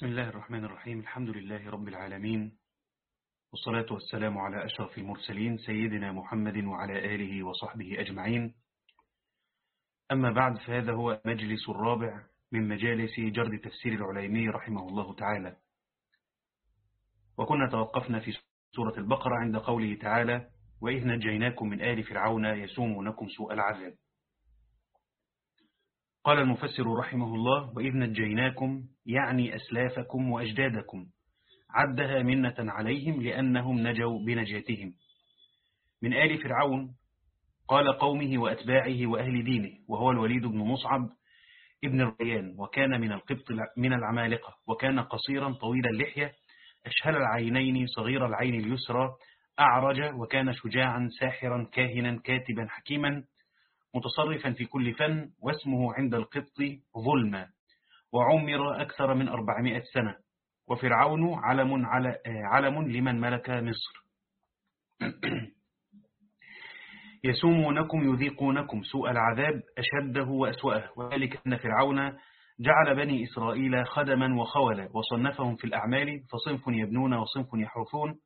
بسم الله الرحمن الرحيم. الحمد لله رب العالمين. والصلاة والسلام على أشرف المرسلين سيدنا محمد وعلى آله وصحبه أجمعين. أما بعد فهذا هو مجلس الرابع من مجالس جرد تفسير العليمي رحمه الله تعالى. وكنا توقفنا في سورة البقرة عند قوله تعالى وإذ نجيناكم من آل فرعون يسومونكم سوء العذاب قال المفسر رحمه الله وإذ نجيناكم يعني أسلافكم وأجدادكم عدها منة عليهم لأنهم نجوا بنجاتهم. من آل فرعون قال قومه وأتباعه وأهل دينه وهو الوليد بن مصعب ابن الريان وكان من القبط من العمالقة وكان قصيرا طويل اللحية أشهل العينين صغير العين اليسرى أعرج وكان شجاعا ساحرا كاهنا كاتبا حكيما متصرفا في كل فن واسمه عند القبط ظلما. وعمر أكثر من أربعمائة سنة. وفرعون علم, على علم لمن ملك مصر. يسومونكم يذيقونكم سوء العذاب أشده وأسوأه. وذلك أن فرعون جعل بني إسرائيل خدما وخولا وصنفهم في الأعمال فصنف يبنون وصنف يحرثون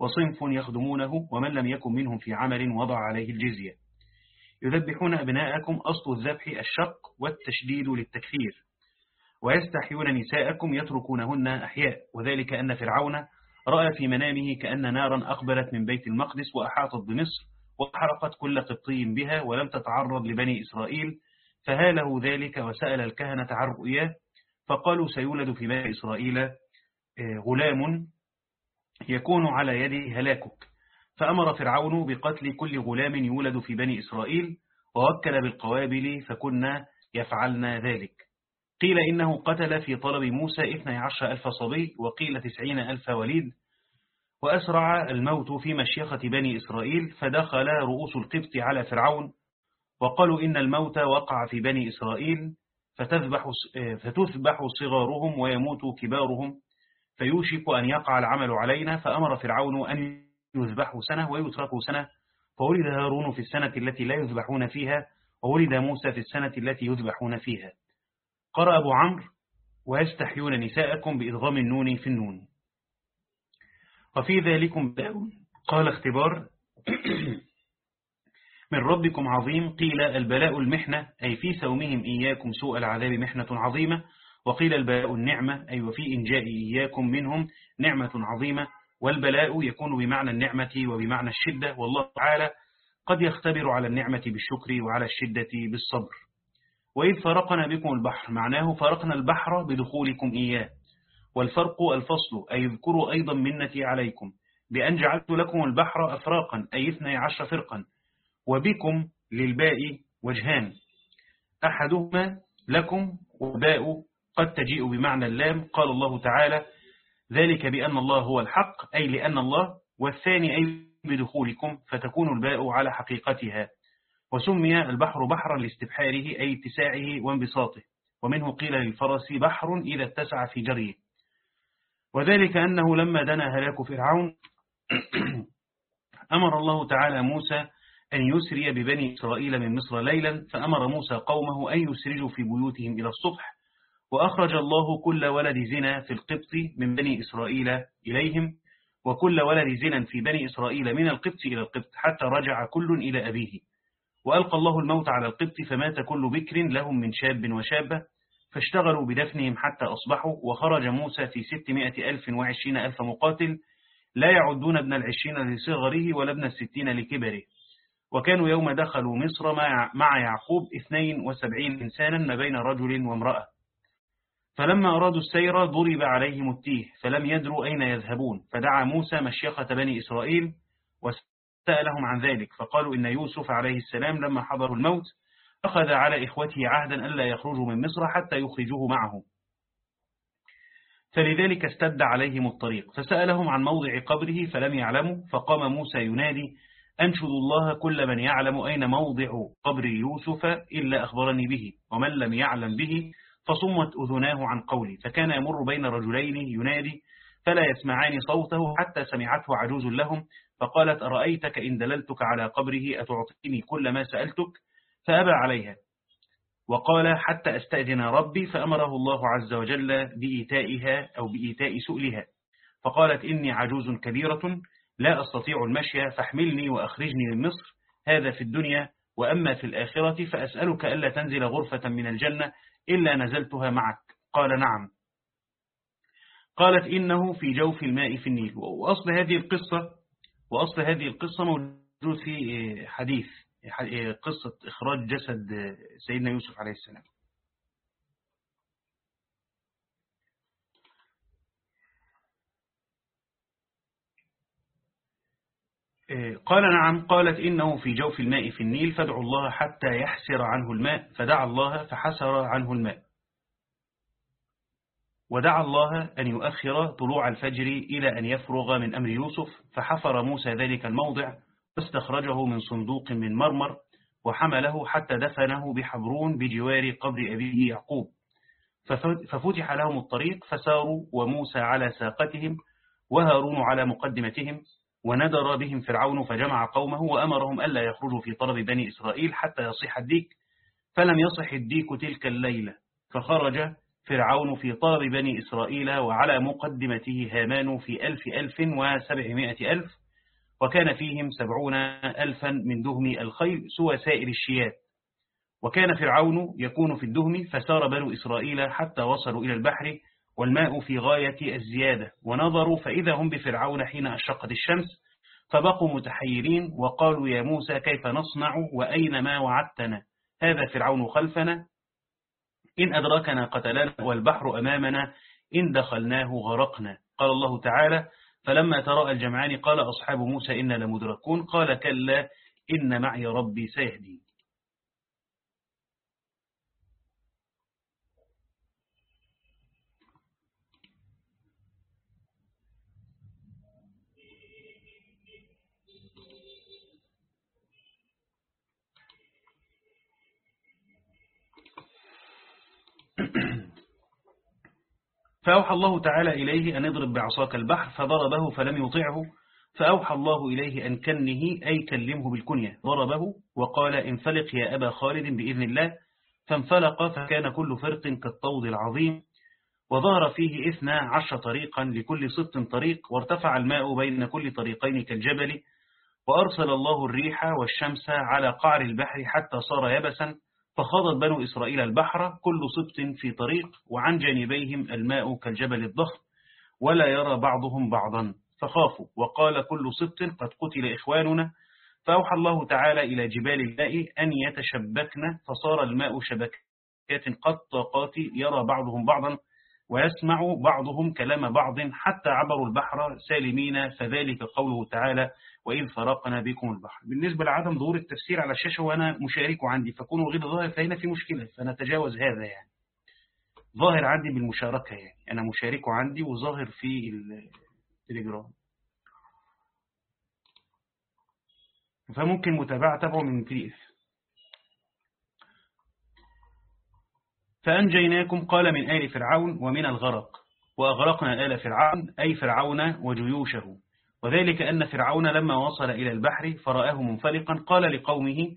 وصنف يخدمونه ومن لم يكن منهم في عمل وضع عليه الجزية. يذبحون أبناءكم أصل الذبح الشق والتشديد للتكفير ويستحيون نساءكم يتركونهن أحياء وذلك أن فرعون رأى في منامه كأن نارا أقبلت من بيت المقدس وأحاطت بمصر وحرقت كل قبطي بها ولم تتعرض لبني إسرائيل فهاله ذلك وسأل الكهنة عن رؤياه فقالوا سيولد في بني إسرائيل غلام يكون على يده هلاكك. فأمر فرعون بقتل كل غلام يولد في بني إسرائيل ووكل بالقوابل فكنا يفعلنا ذلك. قيل إنه قتل في طلب موسى 12 ألف صبي وقيل 90 ألف وليد وأسرع الموت في مشيخة بني إسرائيل فدخل رؤوس القبط على فرعون وقالوا إن الموت وقع في بني إسرائيل فتذبح, فتذبح صغارهم ويموت كبارهم فيوشك أن يقع العمل علينا فأمر فرعون أن يذبحوا سنة ويتركوا سنة. فولد هارون في السنة التي لا يذبحون فيها وولد موسى في السنة التي يذبحون فيها. قرأ أبو عمرو ويستحيون نساءكم بإدغام النون في النون. وفي ذلكم قال اختبار من ربكم عظيم قيل البلاء المحنة أي في سومهم إياكم سوء العذاب محنة عظيمة وقيل البلاء النعمة أي وفي إنجاء إياكم منهم نعمة عظيمة. والبلاء يكون بمعنى النعمة وبمعنى الشدة. والله تعالى قد يختبر على النعمة بالشكر وعلى الشدة بالصبر. وإذ فرقنا بكم البحر معناه فرقنا البحر بدخولكم إياه. والفرق الفصل أي اذكروا أيضا منتي عليكم بأن جعلت لكم البحر أفراقا أي اثني عشر فرقا. وبكم للباء وجهان. أحدهما لكم وباء قد تجيء بمعنى اللام قال الله تعالى ذلك بأن الله هو الحق أي لأن الله والثاني أي بدخولكم فتكون الباء على حقيقتها. وسمي البحر بحرا لاستبحاره أي اتساعه وانبساطه. ومنه قيل للفرس بحر إذا اتسع في جريه. وذلك أنه لما دنا هلاك فرعون أمر الله تعالى موسى أن يسري ببني إسرائيل من مصر ليلا. فأمر موسى قومه أن يسرجوا في بيوتهم إلى الصبح. وأخرج الله كل ولد زنا في القبط من بني إسرائيل إليهم وكل ولد زنا في بني إسرائيل من القبط إلى القبط حتى رجع كل إلى أبيه. وألقى الله الموت على القبط فمات كل بكر لهم من شاب وشابة فاشتغلوا بدفنهم حتى أصبحوا. وخرج موسى في ستمائة ألف وعشرين ألف مقاتل لا يعدون ابن العشرين لصغره ولا ابن الستين لكبره. وكانوا يوم دخلوا مصر مع يعقوب اثنين وسبعين إنسانا ما بين رجل وامرأة. فلما أرادوا السير ضرب عليهم التيه فلم يدروا أين يذهبون فدعا موسى مشيخة بني إسرائيل وسألهم عن ذلك فقالوا إن يوسف عليه السلام لما حضروا الموت أخذ على إخوته عهدا ألا يخرجوا من مصر حتى يخرجوه معه فلذلك استد عليهم الطريق فسألهم عن موضع قبره فلم يعلموا فقام موسى ينادي أنشد الله كل من يعلم أين موضع قبر يوسف إلا أخبرني به ومن لم يعلم به فصمت أذناه عن قولي فكان يمر بين رجلين ينادي فلا يسمعان صوته حتى سمعته عجوز لهم فقالت أرأيتك إن دللتك على قبره أتعطيني كل ما سألتك؟ فأبى عليها. وقال حتى أستأذن ربي فأمره الله عز وجل بإيتائها أو بإيتاء سؤلها. فقالت إني عجوز كبيرة لا أستطيع المشي فاحملني وأخرجني من مصر هذا في الدنيا وأما في الآخرة فأسألك ألا تنزل غرفة من الجنة إلا نزلتها معك. قال نعم. قالت إنه في جوف الماء في النيل. وأصل هذه القصة وأصل هذه القصة موجود في حديث قصة إخراج جسد سيدنا يوسف عليه السلام. قال نعم قالت إنه في جوف الماء في النيل فادعوا الله حتى يحسر عنه الماء فدعا الله فحسر عنه الماء. ودعا الله أن يؤخر طلوع الفجر إلى أن يفرغ من أمر يوسف فحفر موسى ذلك الموضع واستخرجه من صندوق من مرمر وحمله حتى دفنه بحبرون بجوار قبر أبيه يعقوب. ففتح لهم الطريق فساروا وموسى على ساقتهم وهارون على مقدمتهم وندر بهم فرعون فجمع قومه وأمرهم ألا يخرجوا في طلب بني إسرائيل حتى يصيح الديك فلم يصح الديك تلك الليلة فخرج فرعون في طلب بني إسرائيل وعلى مقدمته هامان في ألف ألف وسبعمائة ألف وكان فيهم سبعون ألفا من دهم الخيل سوى سائر الشيات. وكان فرعون يكون في الدهم فسار بنو إسرائيل حتى وصلوا إلى البحر والماء في غاية الزيادة. ونظروا فإذا هم بفرعون حين أشقت الشمس فبقوا متحيرين وقالوا يا موسى كيف نصنع وأين ما وعدتنا؟ هذا فرعون خلفنا. إن أدركنا قتلنا والبحر أمامنا إن دخلناه غرقنا. قال الله تعالى فلما تراءى الجمعان قال أصحاب موسى إنا لمدركون قال كلا إن معي ربي سيهدين فأوحى الله تعالى إليه أن اضرب بعصاك البحر فضربه فلم يطعه فأوحى الله إليه أن كنه أي كلمه بالكنية ضربه وقال انفلق يا أبا خالد بإذن الله فانفلق فكان كل فرق كالطود العظيم وظهر فيه إثنى عشر طريقا لكل ست طريق وارتفع الماء بين كل طريقين كالجبل وأرسل الله الريح والشمس على قعر البحر حتى صار يبسا فخاضت بنو إسرائيل البحر كل سبط في طريق وعن جانبيهم الماء كالجبل الضخم ولا يرى بعضهم بعضا. فخافوا وقال كل سبط قد قتل إخواننا. فأوحى الله تعالى إلى جبال الماء أن يتشبكن فصار الماء شبكات قد طاقات يرى بعضهم بعضا ويسمع بعضهم كلام بعض حتى عبروا البحر سالمين. فذلك قوله تعالى وإذ فرقنا بكم البحر. بالنسبة لعدم ظهور التفسير على الشاشة وأنا مشارك عندي فكونه غير ظاهر فهنا في مشكلة فنتجاوز هذا يعني. ظاهر عندي بالمشاركة يعني. أنا مشارك عندي وظاهر في التليجرام فممكن متابعة تبعه من بي فأنجيناكم قال من آل فرعون ومن الغرق وأغرقنا آل فرعون أي فرعون وجيوشه. وذلك أن فرعون لما وصل إلى البحر فرآه منفلقا قال لقومه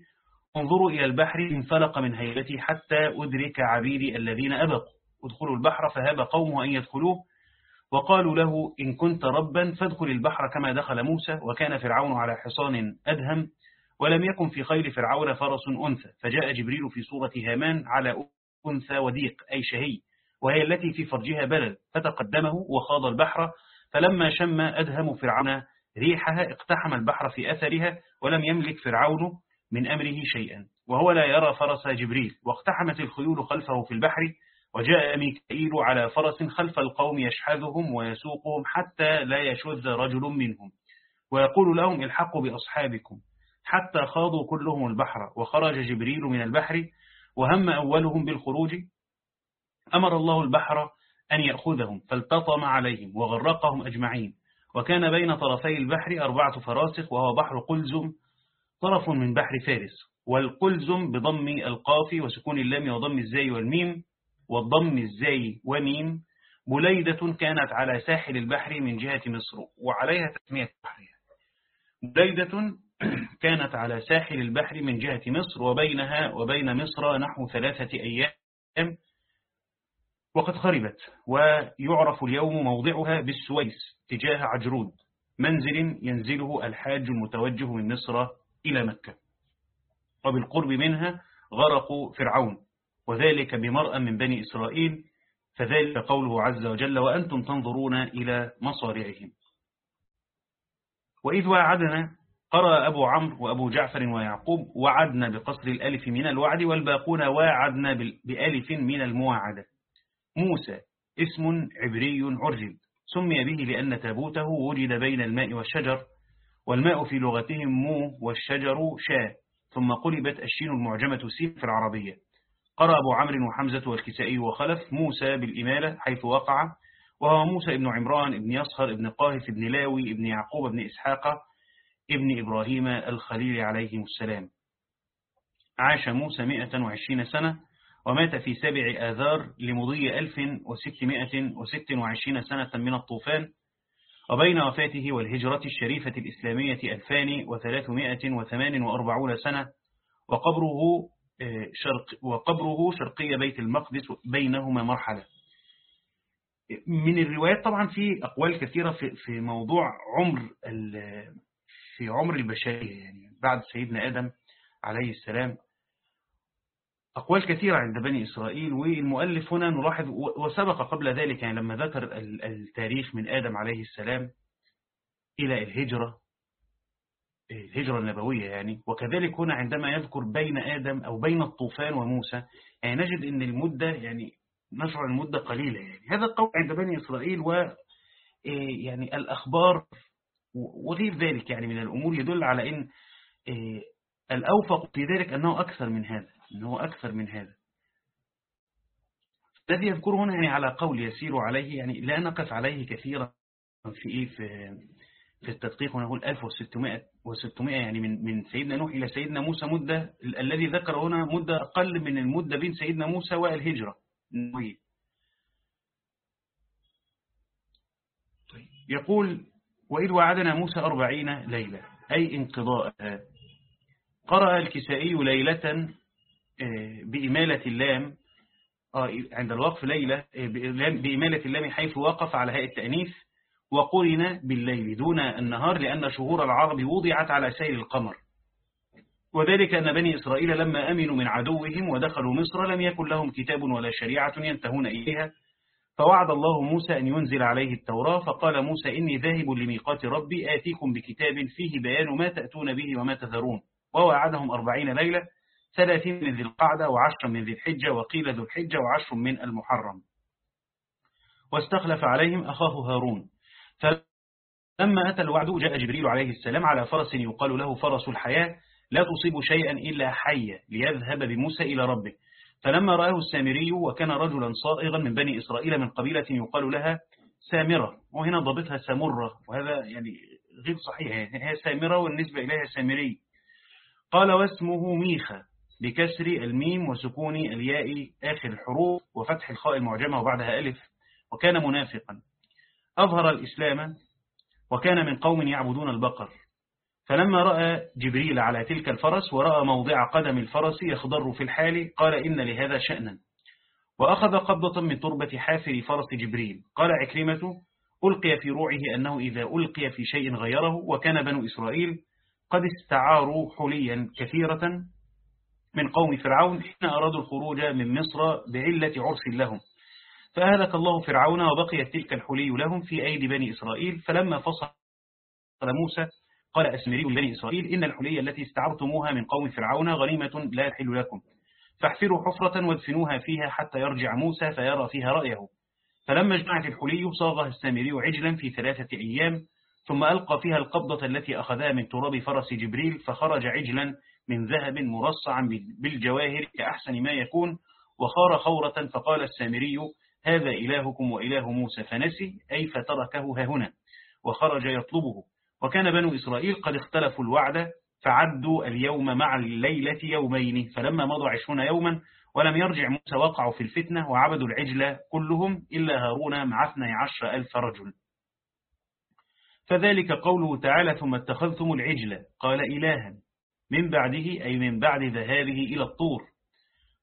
انظروا إلى البحر انفلق من هيبتي حتى أدرك عبيدي الذين أبقوا. ادخلوا البحر فهاب قومه أن يدخلوه وقالوا له إن كنت ربا فادخل البحر كما دخل موسى وكان فرعون على حصان أدهم ولم يكن في خير فرعون فرس أنثى. فجاء جبريل في صورة هامان على أنثى وديق أي شهي وهي التي في فرجها بلد فتقدمه وخاض البحر فلما شم أدهم فرعون ريحها اقتحم البحر في أثرها ولم يملك فرعون من أمره شيئا. وهو لا يرى فرس جبريل واقتحمت الخيول خلفه في البحر وجاء ميكائيل على فرس خلف القوم يشحذهم ويسوقهم حتى لا يشذ رجل منهم. ويقول لهم الحقوا بأصحابكم. حتى خاضوا كلهم البحر وخرج جبريل من البحر وهم أولهم بالخروج. أمر الله البحر أن يأخذهم فالتطم عليهم وغرقهم أجمعين. وكان بين طرفي البحر أربعة فراسخ وهو بحر قلزم طرف من بحر فارس. والقلزم بضم القاف وسكون اللام وضم الزاي والميم والضم الزاي وميم. بليدة كانت على ساحل البحر من جهة مصر وعليها تسمية بحرها بليدة كانت على ساحل البحر من جهة مصر وبينها وبين مصر نحو ثلاثة أيام. وقد خربت ويعرف اليوم موضعها بالسويس تجاه عجرود منزل ينزله الحاج المتوجه من مصر إلى مكة. وبالقرب منها غرق فرعون وذلك بمرأة من بني إسرائيل فذلك قوله عز وجل وأنتم تنظرون إلى مصارعهم. وإذ وعدنا قرأ أبو عمرو وأبو جعفر ويعقوب وعدنا بقصر الألف من الوعد والباقون وعدنا بألف من المواعدة موسى اسم عبري عرجل سمي به لأن تابوته وجد بين الماء والشجر والماء في لغتهم مو والشجر شاء ثم قلبت الشين المعجمة سين في العربية. قرأ أبو عمرو وحمزة والكسائي وخلف موسى بالإمالة حيث وقع وهو موسى ابن عمران ابن يصهر ابن قاهف ابن لاوي ابن يعقوب ابن إسحاق ابن إبراهيم الخليل عليه السلام. عاش موسى 120 سنة ومات في سبع آذار لمضي 1626 سنة من الطوفان وبين وفاته والهجرة الشريفة الإسلامية 2348 سنة وقبره آه، شرق وقبره شرقي بيت المقدس بينهما مرحلة. من الروايات طبعا في أقوال كثيرة في في موضوع عمر في عمر البشرية يعني بعد سيدنا آدم عليه السلام. أقوال كثيرة عند بني إسرائيل والمؤلف هنا نلاحظ وسبق قبل ذلك يعني لما ذكر التاريخ من آدم عليه السلام إلى الهجرة الهجرة النبوية يعني. وكذلك هنا عندما يذكر بين آدم أو بين الطوفان وموسى يعني نجد أن المدة يعني نشعر المدة قليلة يعني. هذا القول عند بني إسرائيل و يعني الأخبار وغير ذلك يعني من الأمور يدل على أن الأوفق في ذلك أنه أكثر من هذا. أنه أكثر من هذا. الذي يذكر هنا يعني على قول يسير عليه يعني لا نقف عليه كثيرا في إيه؟ في في التدقيق. ونقول 1600 و600 يعني من من سيدنا نوح إلى سيدنا موسى مدة الذي ذكر هنا مدة أقل من المدة بين سيدنا موسى والهجرة. طيب يقول وإذ وعدنا موسى أربعين ليلة أي انقضاء قرأ الكسائي ليلة بإمالة اللام آه، عند الوقف ليلة آه، بإمالة اللام حيث وقف على هيئة التأنيث وقرن بالليل دون النهار لأن شهور العرب وضعت على سير القمر. وذلك أن بني إسرائيل لما أمنوا من عدوهم ودخلوا مصر لم يكن لهم كتاب ولا شريعة ينتهون إليها فوعد الله موسى أن ينزل عليه التوراة فقال موسى إني ذاهب لميقات ربي آتيكم بكتاب فيه بيان ما تأتون به وما تذرون. ووعدهم أربعين ليلة ثلاثين من ذي القعدة وعشر من ذي الحجة وقيل ذو الحجة وعشر من المحرم. واستخلف عليهم أخاه هارون. فلما أتى الوعد جاء جبريل عليه السلام على فرس يقال له فرس الحياة لا تصيب شيئا إلا حية ليذهب بموسى إلى ربه. فلما رآه السامري وكان رجلا صائغا من بني إسرائيل من قبيلة يقال لها سامرة. وهنا ضبطها سامرة وهذا يعني غير صحيح هي سامرة والنسبة إليها سامري. قال واسمه ميخا. بكسر الميم وسكون الياء آخر الحروف وفتح الخاء المعجمة وبعدها ألف وكان منافقا. أظهر الإسلام وكان من قوم يعبدون البقر. فلما رأى جبريل على تلك الفرس ورأى موضع قدم الفرس يخضر في الحال قال إن لهذا شأنا. وأخذ قبضة من تربة حافر فرس جبريل. قال عكرمة ألقي في روعه أنه إذا ألقي في شيء غيره وكان بنو إسرائيل قد استعاروا حليا كثيرة. من قوم فرعون حين أرادوا الخروج من مصر بعلة عرس لهم. فأهلك الله فرعون وبقيت تلك الحلي لهم في أيدي بني إسرائيل. فلما فصل موسى قال أسمري بني إسرائيل إن الحلي التي استعرتموها من قوم فرعون غنيمة لا يحل لكم. فاحفروا حفرة وادفنوها فيها حتى يرجع موسى فيرى فيها رأيه. فلما اجتمعت الحلي صاغها السامري عجلا في ثلاثة أيام ثم ألقى فيها القبضة التي أخذها من تراب فرس جبريل فخرج عجلا من ذهب مرصعا بالجواهر كأحسن ما يكون وخار خورة فقال السامري هذا إلهكم وإله موسى فنسي أي فتركه هنا. وخرج يطلبه. وكان بنو إسرائيل قد اختلفوا الوعد فعدوا اليوم مع الليلة يومين فلما مضى عشرون يوما ولم يرجع موسى وقعوا في الفتنة وعبدوا العجلة كلهم إلا هارون مع اثني عشر ألف رجل. فذلك قوله تعالى ثم اتخذتم العجل قال إلها من بعده أي من بعد ذهابه إلى الطور.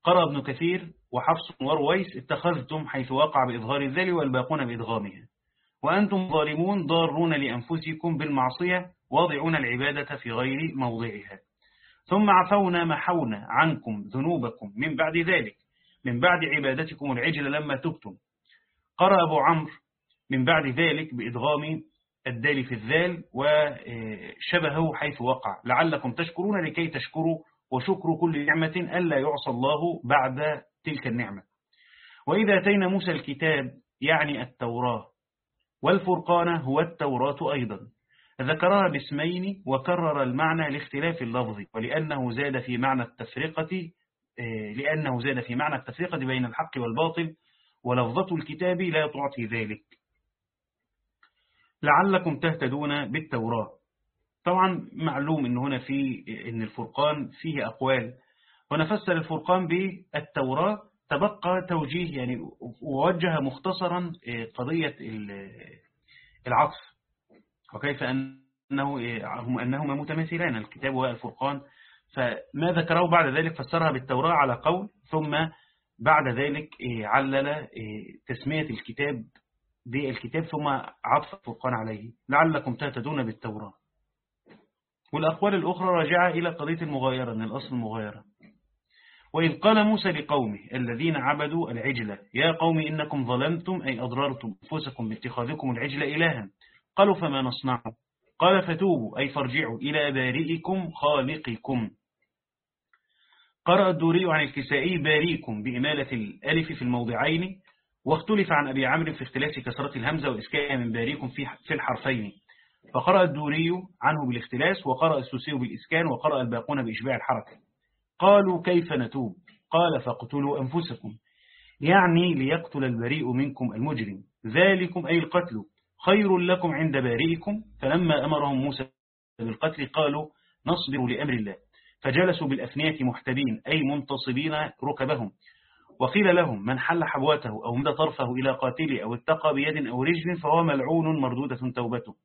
قرأ ابن كثير وحفص ورويس اتخذتم حيث وقع بإظهار الذل والباقون بإدغامها. وأنتم ظالمون ضارون لأنفسكم بالمعصية واضعون العبادة في غير موضعها. ثم عفونا محونا عنكم ذنوبكم من بعد ذلك من بعد عبادتكم العجل لما تبتم. قرأ أبو عمرو من بعد ذلك بإدغام الدال في الذال وشبهه حيث وقع. لعلكم تشكرون لكي تشكروا وشكر كل نعمة ألا يعصى الله بعد تلك النعمة. وإذا أتينا موسى الكتاب يعني التوراة والفرقان هو التوراة أيضا. ذكرها باسمين وكرر المعنى لاختلاف اللفظ ولأنه زاد في معنى التفرقة لأنه زاد في معنى التفرقة بين الحق والباطل ولفظة الكتاب لا تعطي ذلك. لعلكم تهتدون بالتوراة. طبعا معلوم إن هنا في إن الفرقان فيه أقوال. ونفسر الفرقان بالتوراة تبقى توجيه يعني ووجه مختصرا آه، قضية العطف. وكيف أنه هم أنهما متماثلان الكتاب والفرقان. فما ذكره بعد ذلك فسرها بالتوراة على قول ثم بعد ذلك آه، علل آه، تسمية الكتاب بالكتاب ثم عطف الفرقان عليه. لعلكم تهتدون بالتوراة. والأقوال الأخرى راجعة إلى قضية المغايرة من الأصل المغايرة. وإذ قال موسى لقومه الذين عبدوا العجلة يا قوم إنكم ظلمتم أي أضررتم أنفسكم باتخاذكم العجل إلها. قالوا فما نصنع؟ قال فتوبوا أي فارجعوا إلى بارئكم خالقكم. قرأ الدوري عن الكسائي باريكم بإمالة الألف في الموضعين واختلف عن أبي عمرو في اختلاف كسرة الهمزة وإسكاء من باريكم في الحرفين. فقرأ الدوري عنه بالاختلاس وقرأ السوسي بالإسكان وقرأ الباقون بإشباع الحركة. قالوا كيف نتوب؟ قال فاقتلوا أنفسكم. يعني ليقتل البريء منكم المجرم. ذلكم أي القتل. خير لكم عند بارئكم. فلما أمرهم موسى بالقتل قالوا نصبر لأمر الله. فجلسوا بالأثنية محتبين أي منتصبين ركبهم. وقيل لهم من حل حبوته أو مد طرفه إلى قاتله أو اتقى بيد أو رجل فهو ملعون مردودة توبته.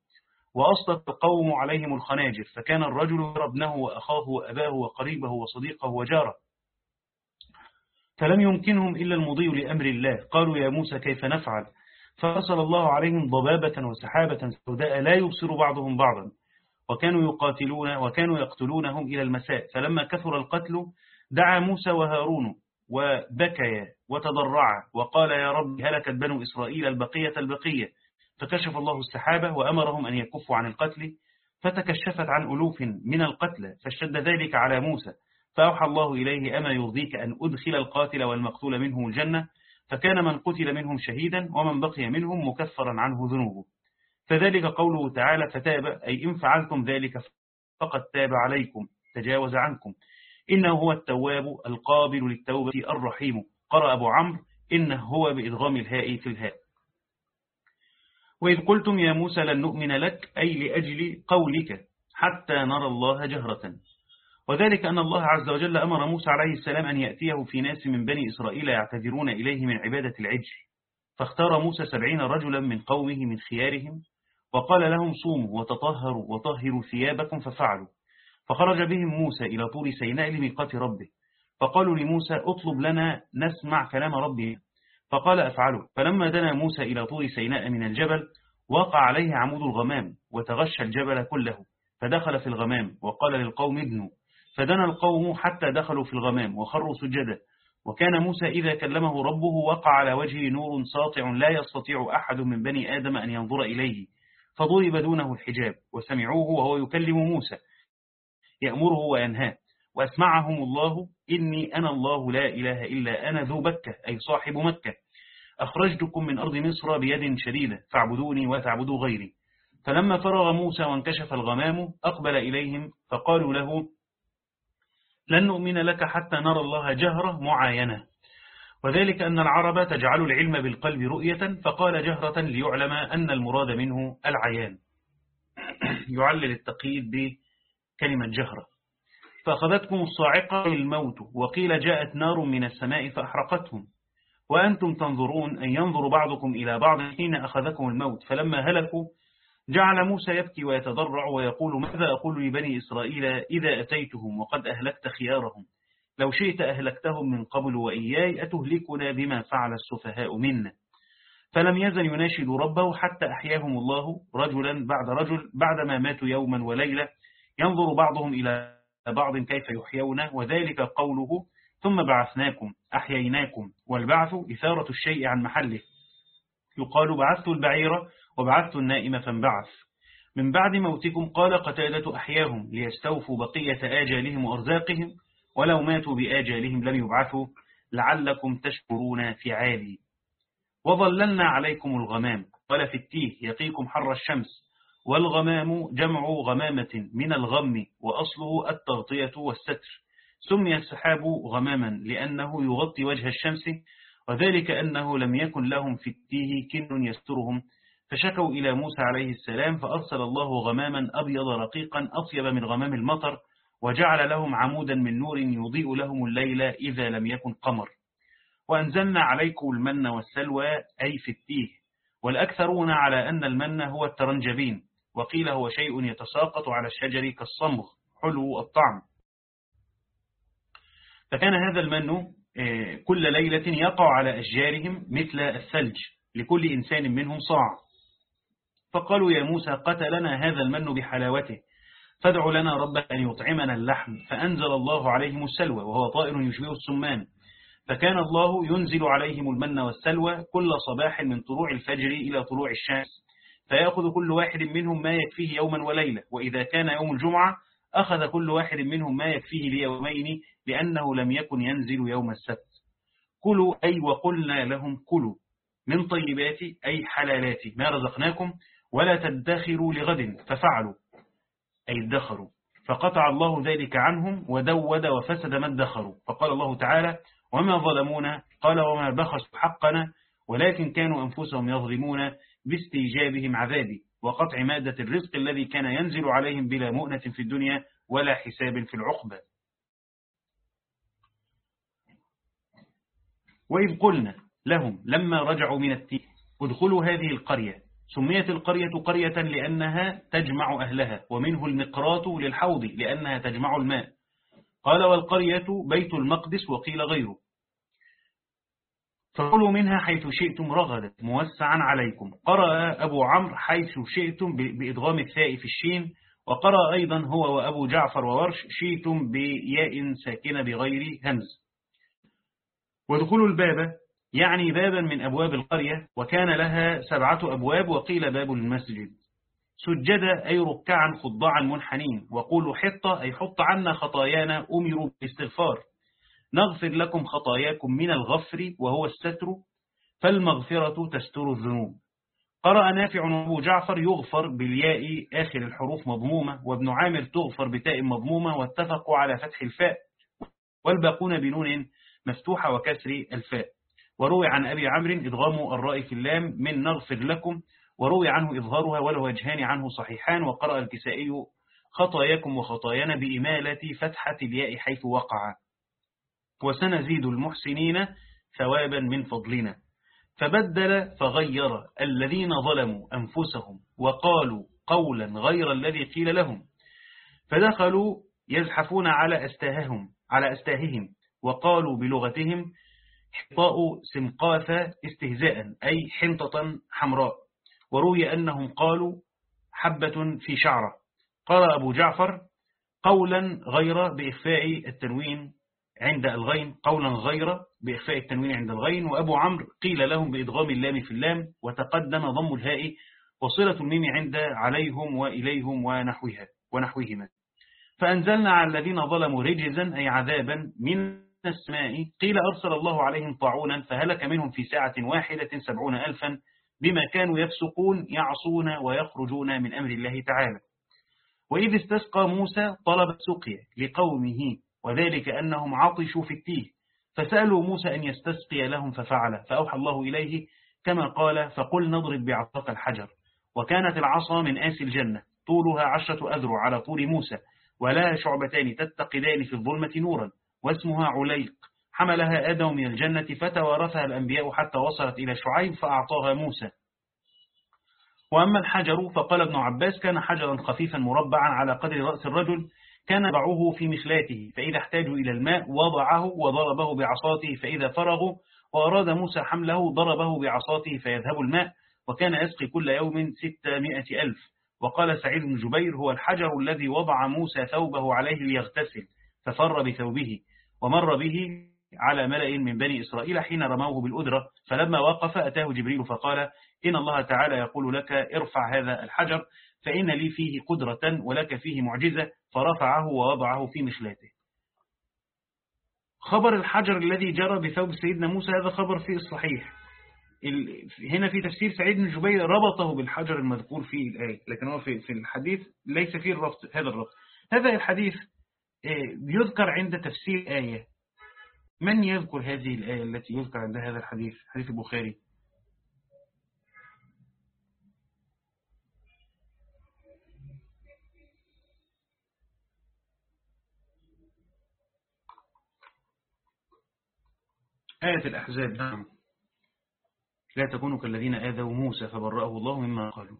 وأصدق القوم عليهم الخناجر فكان الرجل يرى ابنه وأخاه وأباه وقريبه وصديقه وجاره. فلم يمكنهم إلا المضي لأمر الله. قالوا يا موسى كيف نفعل؟ فأرسل الله عليهم ضبابة وسحابة سوداء لا يبصر بعضهم بعضا. وكانوا يقاتلون وكانوا يقتلونهم إلى المساء. فلما كثر القتل دعا موسى وهارون وبكيا وتضرعا وقال يا رب هلكت بنو إسرائيل البقية البقية. فكشف الله السحابة وأمرهم أن يكفوا عن القتل فتكشفت عن ألوف من القتل فاشتد ذلك على موسى فأوحى الله إليه أما يرضيك أن أدخل القاتل والمقتول منهم الجنة؟ فكان من قتل منهم شهيدا ومن بقي منهم مكفرا عنه ذنوبه. فذلك قوله تعالى فتاب أي إن فعلتم ذلك فقد تاب عليكم تجاوز عنكم. إنه هو التواب القابل للتوبة الرحيم. قرأ أبو عمرو إنه هو بإدغام الهاء في الهاء. وإذ قلتم يا موسى لن نؤمن لك أي لأجل قولك حتى نرى الله جهرة. وذلك أن الله عز وجل أمر موسى عليه السلام أن يأتيه في ناس من بني إسرائيل يعتذرون إليه من عبادة العجل. فاختار موسى سبعين رجلا من قومه من خيارهم وقال لهم صوموا وتطهروا وطهروا ثيابكم ففعلوا. فخرج بهم موسى إلى طور سيناء لميقات ربه. فقالوا لموسى اطلب لنا نسمع كلام ربنا فقال أفعله. فلما دنا موسى إلى طور سيناء من الجبل وقع عليه عمود الغمام وتغشى الجبل كله. فدخل في الغمام وقال للقوم ابنوا فدنا القوم حتى دخلوا في الغمام وخروا سجدا وكان موسى إذا كلمه ربه وقع على وجهه نور ساطع لا يستطيع أحد من بني آدم أن ينظر إليه. فضرب دونه الحجاب وسمعوه وهو يكلم موسى. يأمره وينهاه. وأسمعهم الله إني أنا الله لا إله إلا أنا ذو بكة أي صاحب مكة. أخرجتكم من أرض مصر بيد شديدة فاعبدوني وتعبدوا غيري. فلما فرغ موسى وانكشف الغمام أقبل إليهم فقالوا له لن نؤمن لك حتى نرى الله جهرة معاينة. وذلك أن العرب تجعل العلم بالقلب رؤية فقال جهرة ليعلم أن المراد منه العيان. يعلل التقييد بكلمة جهرة فأخذتكم الصاعقة الموت وقيل جاءت نار من السماء فأحرقتهم. وأنتم تنظرون أن ينظر بعضكم إلى بعض حين أخذكم الموت. فلما هلكوا جعل موسى يبكي ويتضرع ويقول ماذا أقول لبني إسرائيل إذا أتيتهم وقد أهلكت خيارهم؟ لو شئت أهلكتهم من قبل وإياي أتهلكنا بما فعل السفهاء منا. فلم يزل يناشد ربه حتى أحياهم الله رجلا بعد رجل بعدما ماتوا يوما وليلة ينظر بعضهم إلى بعض كيف يحيون وذلك قوله ثم بعثناكم أحييناكم والبعث إثارة الشيء عن محله. يقال بعثت البعيرة وبعثت النائم فانبعث. من بعد موتكم قال قتادة أحياهم ليستوفوا بقية آجالهم وأرزاقهم ولو ماتوا بآجالهم لم يبعثوا لعلكم تشكرون في عالي. وظللنا عليكم الغمام ولا في التيه يقيكم حر الشمس. والغمام جمع غمامة من الغم وأصله التغطية والستر. سمي السحاب غماما لأنه يغطي وجه الشمس وذلك أنه لم يكن لهم في التيه كن يسترهم. فشكوا إلى موسى عليه السلام فأرسل الله غماما أبيض رقيقا أطيب من غمام المطر وجعل لهم عمودا من نور يضيء لهم الليل إذا لم يكن قمر. وأنزلنا عليكم المن والسلوى أي في التيه والأكثرون على أن المن هو الترنجبين. وقيل هو شيء يتساقط على الشجر كالصمغ حلو الطعم. فكان هذا المن آه، كل ليلة يقع على أشجارهم مثل الثلج لكل إنسان منهم صاع. فقالوا يا موسى قتلنا هذا المن بحلاوته فادع لنا ربك أن يطعمنا اللحم. فأنزل الله عليهم السلوى وهو طائر يشبه السمان. فكان الله ينزل عليهم المن والسلوى كل صباح من طلوع الفجر إلى طلوع الشمس. فيأخذ كل واحد منهم ما يكفيه يوما وليلة وإذا كان يوم الجمعة أخذ كل واحد منهم ما يكفيه ليومين لأنه لم يكن ينزل يوم السبت. كلوا أي وقلنا لهم كلوا من طيبات أي حلالات ما رزقناكم ولا تدخروا لغد ففعلوا. أي ادخروا. فقطع الله ذلك عنهم ودود وفسد ما ادخروا. فقال الله تعالى وما ظلمونا؟ قال وما بخسوا حقنا ولكن كانوا أنفسهم يظلمون باستيجابهم عذابي وقطع مادة الرزق الذي كان ينزل عليهم بلا مؤنة في الدنيا ولا حساب في العقبة. وإذ قلنا لهم لما رجعوا من التيه ادخلوا هذه القرية. سميت القرية قرية لأنها تجمع أهلها ومنه المقرات للحوض لأنها تجمع الماء. قال والقرية بيت المقدس وقيل غيره. فقلوا منها حيث شئتم رغدا موسعا عليكم. قرأ أبو عمرو حيث شئتم بإدغام الثاء في الشين وقرأ أيضا هو وأبو جعفر وورش شئتم بياء ساكنة بغير همز. ودخلوا الباب يعني بابا من أبواب القرية وكان لها سبعة أبواب وقيل باب المسجد. سجد أي ركعا خضاعا منحنين وقولوا حطة أي حط عنا خطايانا أمروا بالاستغفار. نغفر لكم خطاياكم من الغفر وهو الستر فالمغفرة تستر الذنوب. قرأ نافع أبو جعفر يغفر بالياء آخر الحروف مضمومة وابن عامر تغفر بتاء مضمومة واتفقوا على فتح الفاء والباقون بنون مفتوحة وكسر الفاء. وروي عن أبي عمرو إدغام الراء في اللام من نغفر لكم وروي عنه إظهارها وله وجهان عنه صحيحان وقرأ الكسائي خطاياكم وخطايانا بإمالة فتحة الياء حيث وقع. وسنزيد المحسنين ثوابا من فضلنا. فبدل فغير الذين ظلموا أنفسهم وقالوا قولا غير الذي قيل لهم فدخلوا يزحفون على أستاههم على أستاههم وقالوا بلغتهم حطاء سمقاثة استهزاء أي حنطة حمراء. وروي أنهم قالوا حبة في شعرة. قال أبو جعفر قولا غير بإخفاء التنوين. عند الغين قولا غير بإخفاء التنوين عند الغين. وأبو عمرو قيل لهم بإدغام اللام في اللام وتقدم ضم الهاء وصلة الميم عند عليهم وإليهم ونحوها ونحوهما. فأنزلنا على الذين ظلموا رجزا أي عذابا من السماء. قيل أرسل الله عليهم طاعونا فهلك منهم في ساعة واحدة سبعون ألفا بما كانوا يفسقون يعصون ويخرجون من أمر الله تعالى. وإذ استسقى موسى طلب سقيا لقومه وذلك أنهم عطشوا في التيه. فسألوا موسى أن يستسقي لهم ففعل فأوحى الله إليه كما قال فقل نضرب بعصاك الحجر. وكانت العصا من آس الجنة طولها عشرة أذرع على طول موسى ولا شعبتان تتقدان في الظلمة نورا واسمها عليق. حملها آدم من الجنة فتوارثها الأنبياء حتى وصلت إلى شعيب فأعطاها موسى. وأما الحجر فقال ابن عباس كان حجرا خفيفا مربعا على قدر رأس الرجل كان يضعه في مخلاته فإذا احتاجوا إلى الماء وضعه وضربه بعصاته فإذا فرغوا وأراد موسى حمله ضربه بعصاته فيذهب الماء وكان يسقي كل يوم ستمائة ألف. وقال سعيد بن جبير هو الحجر الذي وضع موسى ثوبه عليه ليغتسل. ففر بثوبه ومر به على ملأ من بني إسرائيل حين رموه بالأدرة. فلما وقف أتاه جبريل فقال إن الله تعالى يقول لك ارفع هذا الحجر. فإن لي فيه قدرة ولك فيه معجزة فرفعه ووضعه في مخلاته خبر الحجر الذي جرى بثوب سيدنا موسى هذا خبر في الصحيح. هنا في تفسير سعيد بن جبير ربطه بالحجر المذكور في الآية لكن هو في الحديث ليس فيه الربط هذا الربط. هذا الحديث آه، يذكر عند تفسير آية. من يذكر هذه الآية التي يذكر عندها هذا الحديث؟ حديث البخاري. آية الأحزاب نعم. لا تكونوا كالذين آذوا موسى فبرأه الله مما قالوا.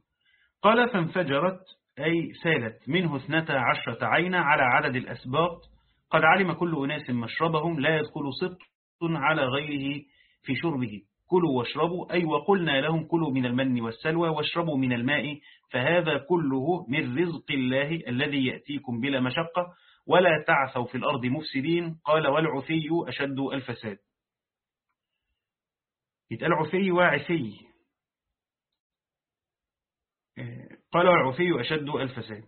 قال فانفجرت أي سالت منه اثنتا عشرة عينا على عدد الأسباط. قد علم كل أناس مشربهم لا يدخل سبط على غيره في شربه. كلوا واشربوا أي وقلنا لهم كلوا من المن والسلوى واشربوا من الماء فهذا كله من رزق الله الذي يأتيكم بلا مشقة. ولا تعثوا في الأرض مفسدين. قال والعثي أشد الفساد. يتقال عفي وعفي قال العفي أشد الفساد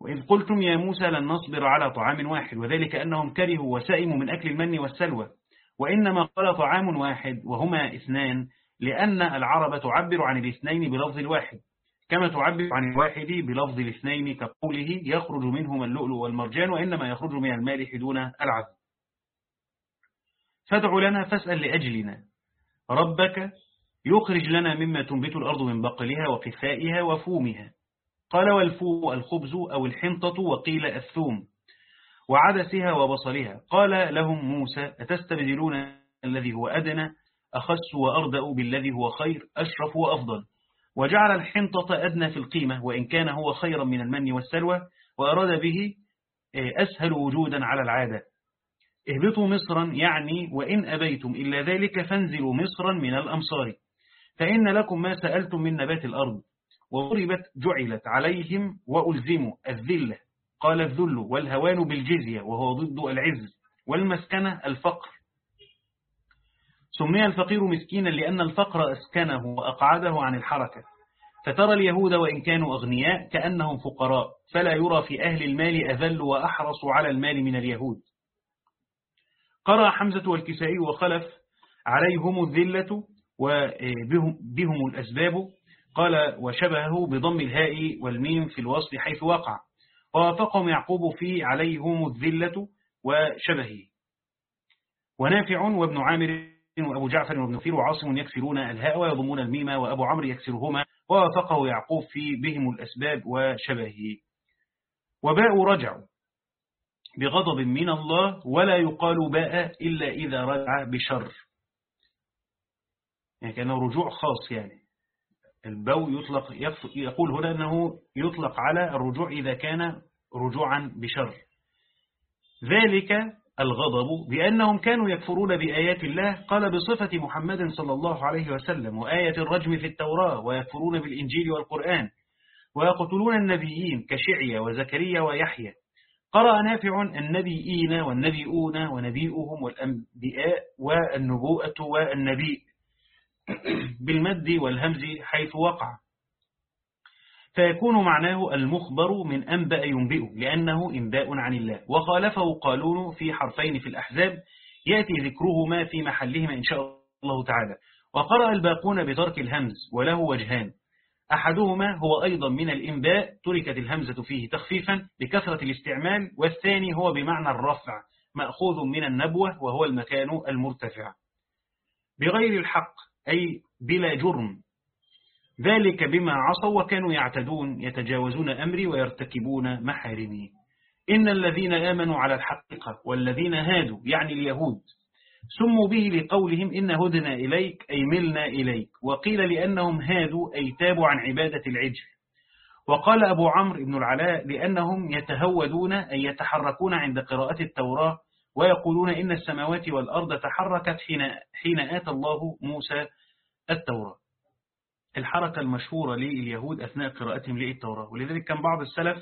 وإذ قلتم يا موسى لن نصبر على طعام واحد وذلك أنهم كرهوا وسائموا من أكل المن والسلوى وإنما قال طعام واحد وهما اثنان لأن العرب تعبر عن الاثنين بلفظ الواحد كما تعبر عن الواحد بلفظ الاثنين كقوله يخرج منهما اللؤلؤ والمرجان وإنما يخرج من المالح دون العذب. فادع لنا فاسأل لأجلنا. ربك يخرج لنا مما تنبت الأرض من بقلها وقفائها وفومها. قال والفو الخبز أو الحنطة وقيل الثوم وعدسها وبصلها. قال لهم موسى أتستبدلون الذي هو أدنى؟ أخس وأردأ بالذي هو خير أشرف وأفضل. وجعل الحنطة أدنى في القيمة وإن كان هو خيرا من المن والسلوى وأراد به آه، أسهل وجودا على العادة. اهبطوا مصرا يعني وإن أبيتم إلا ذلك فانزلوا مصرا من الأمصار. فإن لكم ما سألتم من نبات الأرض وضربت جعلت عليهم وألزموا الذلة قال الذل والهوان بالجزية وهو ضد العز والمسكنة الفقر. سمي الفقير مسكينا لأن الفقر أسكنه وأقعده عن الحركة. فترى اليهود وإن كانوا أغنياء كأنهم فقراء فلا يرى في أهل المال أذل وأحرص على المال من اليهود. قرأ حمزة والكسائي وخلف عليهم الذلة وبهم الأسباب. قال وشبهه بضم الهاء والميم في الوصل حيث وقع. ووافقهم يعقوب في عليهم الذلة وشبهه. ونافع وابن عامر وأبو جعفر وابن كثير وعاصم يكسرون الهاء ويضمون الميم وأبو عمرو يكسرهما. ووافقه يعقوب في بهم الأسباب وشبهه. وباء رجعوا بغضب من الله ولا يقال باء إلا إذا رجع بشر. يعني كان رجوع خاص يعني. البو يطلق يقول هنا أنه يطلق على الرجوع إذا كان رجوعا بشر. ذلك الغضب بأنهم كانوا يكفرون بآيات الله. قال بصفة محمد صلى الله عليه وسلم وآية الرجم في التوراة ويكفرون بالإنجيل والقرآن ويقتلون النبيين كشعية وزكريا ويحيى. قرأ نافع النبيين والنبيون ونبيئهم والأنبياء والنبوءة والنبي بالمد والهمز حيث وقع. فيكون معناه المخبر من أنبأ ينبئ لأنه إنباء عن الله. وخالفه قالون في حرفين في الأحزاب يأتي ذكرهما في محلهما إن شاء الله تعالى. وقرأ الباقون بترك الهمز وله وجهان. أحدهما هو أيضا من الإنباء تركت الهمزة فيه تخفيفا لكثرة الاستعمال والثاني هو بمعنى الرفع مأخوذ من النبوة وهو المكان المرتفع. بغير الحق أي بلا جرم. ذلك بما عصوا وكانوا يعتدون يتجاوزون أمري ويرتكبون محارمي. إن الذين آمنوا على الحقيقة والذين هادوا يعني اليهود سموا به لقولهم إن هدنا إليك أي ملنا إليك. وقيل لأنهم هادوا أي تابوا عن عبادة العجل. وقال أبو عمرو بن العلاء لأنهم يتهودون أي يتحركون عند قراءة التوراة ويقولون إن السماوات والأرض تحركت حين, حين آتى الله موسى التوراة. الحركة المشهورة لليهود أثناء قراءتهم للتوراة. ولذلك كان بعض السلف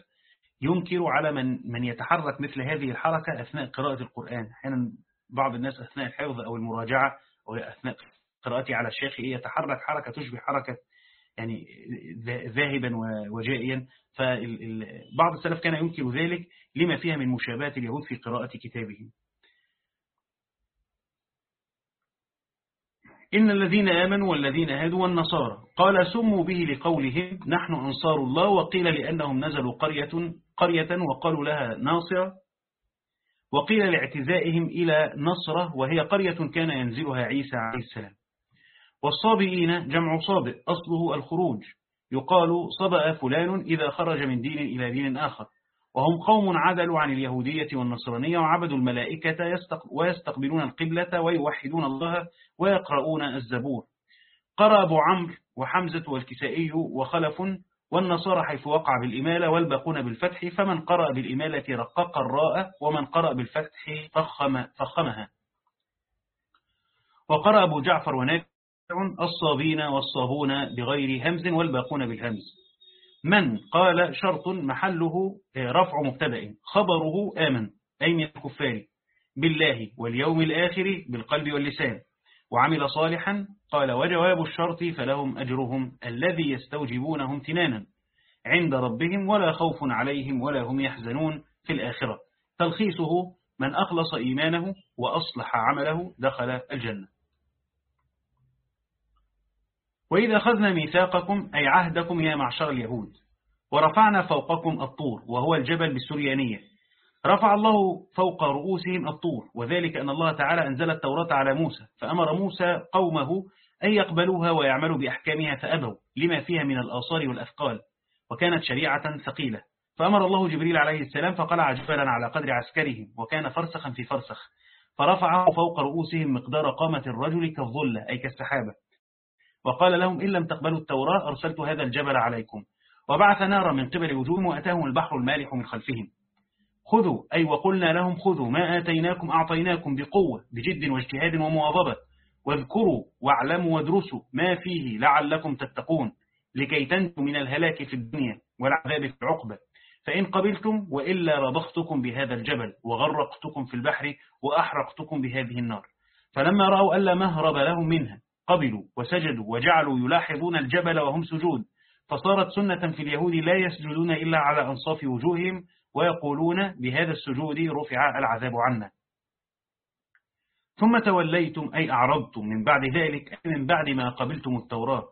ينكر على من, من يتحرك مثل هذه الحركة أثناء قراءة القرآن. أحيانا بعض الناس أثناء الحفظ أو المراجعة أو أثناء قراءتي على الشيخ يتحرك حركة تشبه حركة يعني ذاهبا وجائيا. فبعض السلف كان ينكر ذلك لما فيها من مشابهة اليهود في قراءة كتابهم. إن الذين آمنوا والذين هادوا والنصارى قال سموا به لقولهم نحن أنصار الله وقيل لأنهم نزلوا قرية, قرية وقالوا لها ناصرة. وقيل لاعتزائهم إلى نصرة وهي قرية كان ينزلها عيسى عليه السلام. والصابئين جمع صابئ أصله الخروج. يقال صبأ فلان إذا خرج من دين إلى دين آخر. وهم قوم عدلوا عن اليهودية والنصرانية وعبدوا الملائكة ويستقبلون القبلة ويوحدون الله ويقرؤون الزبور. قرأ أبو عمرو وحمزة والكسائي وخلف والنصارى حيث وقع بالإمالة والباقون بالفتح فمن قرأ بالإمالة رقق الراء ومن قرأ بالفتح فخم فخمها. وقرأ أبو جعفر ونافع الصابين والصابون بغير همز والباقون بالهمز. من قال شرط محله رفع مبتدأ. خبره آمن أي من الكفار؟ بالله واليوم الآخر بالقلب واللسان. وعمل صالحا قال وجواب الشرط فلهم أجرهم الذي يستوجبونه امتنانا. عند ربهم ولا خوف عليهم ولا هم يحزنون في الآخرة. تلخيصه من أخلص إيمانه وأصلح عمله دخل الجنة. وإذا أخذنا ميثاقكم أي عهدكم يا معشر اليهود ورفعنا فوقكم الطور وهو الجبل بالسريانية. رفع الله فوق رؤوسهم الطور وذلك أن الله تعالى أنزل التوراة على موسى فأمر موسى قومه أن يقبلوها ويعملوا بأحكامها فأبوا لما فيها من الآثار والأثقال وكانت شريعة ثقيلة. فأمر الله جبريل عليه السلام فقلع جبلا على قدر عسكرهم وكان فرسخا في فرسخ فرفعه فوق رؤوسهم مقدار قامة الرجل كالظلة أي كالسحابة. وقال لهم إن لم تقبلوا التوراة أرسلت هذا الجبل عليكم وبعث نارا من قبل وجوههم وأتاهم البحر المالح من خلفهم. خذوا أي وقلنا لهم خذوا ما آتيناكم أعطيناكم بقوة بجد واجتهاد ومواظبة. واذكروا واعلموا وادرسوا ما فيه لعلكم تتقون لكي تنتوا من الهلاك في الدنيا والعذاب في العقبة. فإن قبلتم وإلا رضختكم بهذا الجبل وغرقتكم في البحر وأحرقتكم بهذه النار. فلما رأوا ألا مهرب لهم منها قبلوا وسجدوا وجعلوا يلاحظون الجبل وهم سجود. فصارت سنة في اليهود لا يسجدون إلا على أنصاف وجوههم ويقولون بهذا السجود رفع العذاب عنا. ثم توليتم أي أعرضتم من بعد ذلك أي من بعد ما قبلتم التوراة.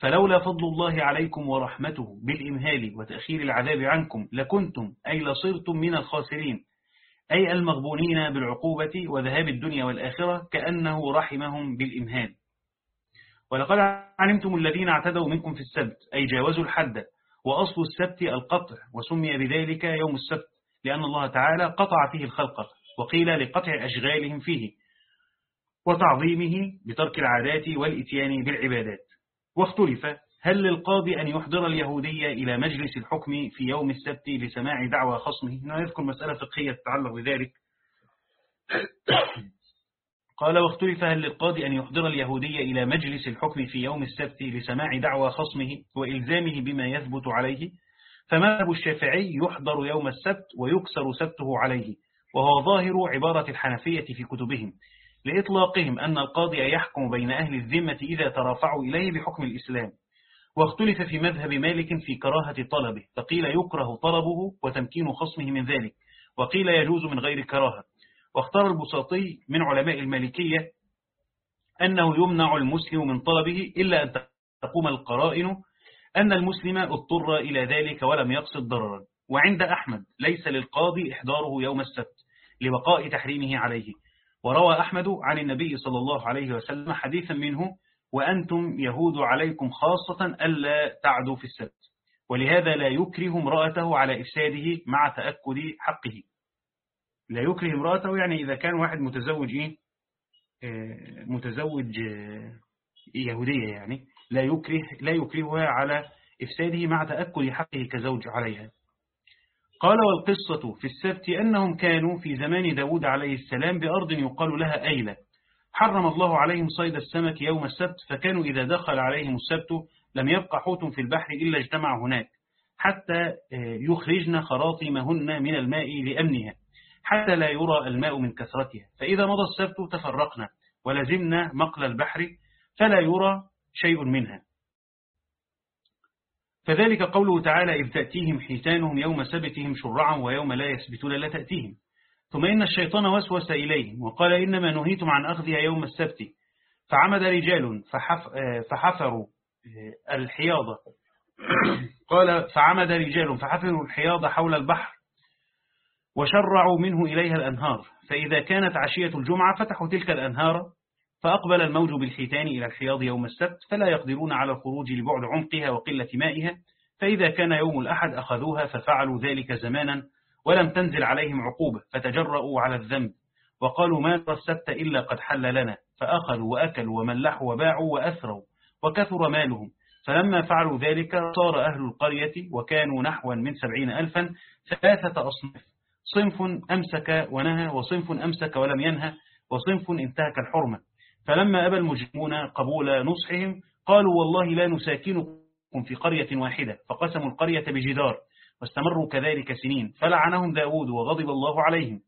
فلولا فضل الله عليكم ورحمته بالإمهال وتأخير العذاب عنكم لكنتم أي لصرتم من الخاسرين أي المغبونين بالعقوبة وذهاب الدنيا والآخرة كأنه رحمهم بالإمهال. ولقد علمتم الذين اعتدوا منكم في السبت أي جاوزوا الحد وأصل السبت القطع وسمي بذلك يوم السبت لأن الله تعالى قطع فيه الخلق وقيل لقطع أشغالهم فيه وتعظيمه بترك العادات والإتيان بالعبادات. واختلف هل للقاضي أن يحضر اليهودية إلى مجلس الحكم في يوم السبت لسماع دعوى خصمه؟ نذكر مسألة فقهية تتعلق بذلك. قال واختلف هل للقاضي أن يحضر اليهودية إلى مجلس الحكم في يوم السبت لسماع دعوى خصمه وإلزامه بما يثبت عليه فمذهب الشافعي يحضر يوم السبت ويكسر سبته عليه وهو ظاهر عبارة الحنفية في كتبهم لإطلاقهم أن القاضي يحكم بين أهل الذمة إذا ترافعوا إليه بحكم الإسلام. واختلف في مذهب مالك في كراهة طلبه فقيل يكره طلبه وتمكين خصمه من ذلك وقيل يجوز من غير كراهة. واختار البساطي من علماء المالكية أنه يمنع المسلم من طلبه إلا أن تقوم القرائن أن المسلم اضطر إلى ذلك ولم يقصد ضررا. وعند أحمد ليس للقاضي إحضاره يوم السبت لبقاء تحريمه عليه. وروى أحمد عن النبي صلى الله عليه وسلم حديثا منه وأنتم يهود عليكم خاصة ألا تعدوا في السبت ولهذا لا يكره امرأته على إفساده مع تأكد حقه. لا يكره امرأته يعني إذا كان واحد متزوج إيه؟ متزوج يهودية يعني لا يكره لا يكرهها على إفساده مع تأكد حقه كزوج عليها. قال والقصة في السبت أنهم كانوا في زمان داود عليه السلام بأرض يقال لها أيلة. حرم الله عليهم صيد السمك يوم السبت فكانوا إذا دخل عليهم السبت لم يبقى حوت في البحر إلا اجتمع هناك حتى يخرجن خراطيمهن من الماء لأمنها. حتى لا يرى الماء من كثرتها. فإذا مضى السبت تفرقنا ولزمنا مقل البحر فلا يرى شيء منها. فذلك قوله تعالى إذ تأتيهم حيتانهم يوم سبتهم شرعا ويوم لا يسبتون لا تأتيهم. ثم إن الشيطان وسوس إليهم وقال إنما نهيتم عن أخذها يوم السبت. فعمد رجال فحف فحفروا الحياضة قال فعمد رجال فحفروا الحياض حول البحر وشرعوا منه إليها الأنهار. فإذا كانت عشية الجمعة فتحوا تلك الأنهار فأقبل الموج بالحيتان إلى الحياض يوم السبت فلا يقدرون على الخروج لبعد عمقها وقلة مائها. فإذا كان يوم الأحد أخذوها ففعلوا ذلك زمانا ولم تنزل عليهم عقوبة فتجرؤوا على الذنب وقالوا ما السبت إلا قد حل لنا. فأخذوا وأكلوا وملحوا وباعوا وأثروا وكثر مالهم. فلما فعلوا ذلك صار أهل القرية وكانوا نحوا من سبعين ألفا ثلاثة أصناف. صنف أمسك ونهى وصنف أمسك ولم ينهى وصنف انتهك الحرمة. فلما أبى المجرمون قبول نصحهم قالوا والله لا نساكنكم في قرية واحدة فقسموا القرية بجدار واستمروا كذلك سنين. فلعنهم داود وغضب الله عليهم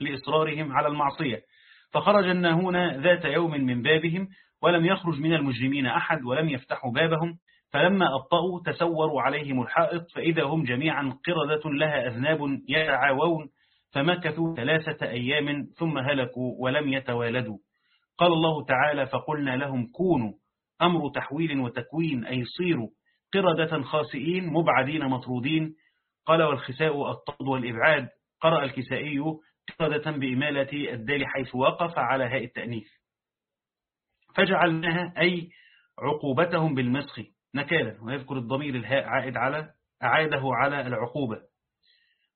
لإصرارهم على المعصية. فخرج الناهون ذات يوم من بابهم ولم يخرج من المجرمين أحد ولم يفتحوا بابهم. فلما أبطأوا تسوروا عليهم الحائط فإذا هم جميعا قردة لها أذناب يتعاوون فمكثوا ثلاثة أيام ثم هلكوا ولم يتوالدوا. قال الله تعالى فقلنا لهم كونوا. أمر تحويل وتكوين أي صيروا. قردة خاسئين مبعدين مطرودين. قال والخساء الطرد والإبعاد. قرأ الكسائي قردة بإمالة الدال حيث وقف على هاء التأنيث. فجعلناها أي عقوبتهم بالمسخ. نكالا ويذكر الضمير الهاء عائد على أعاده على العقوبة.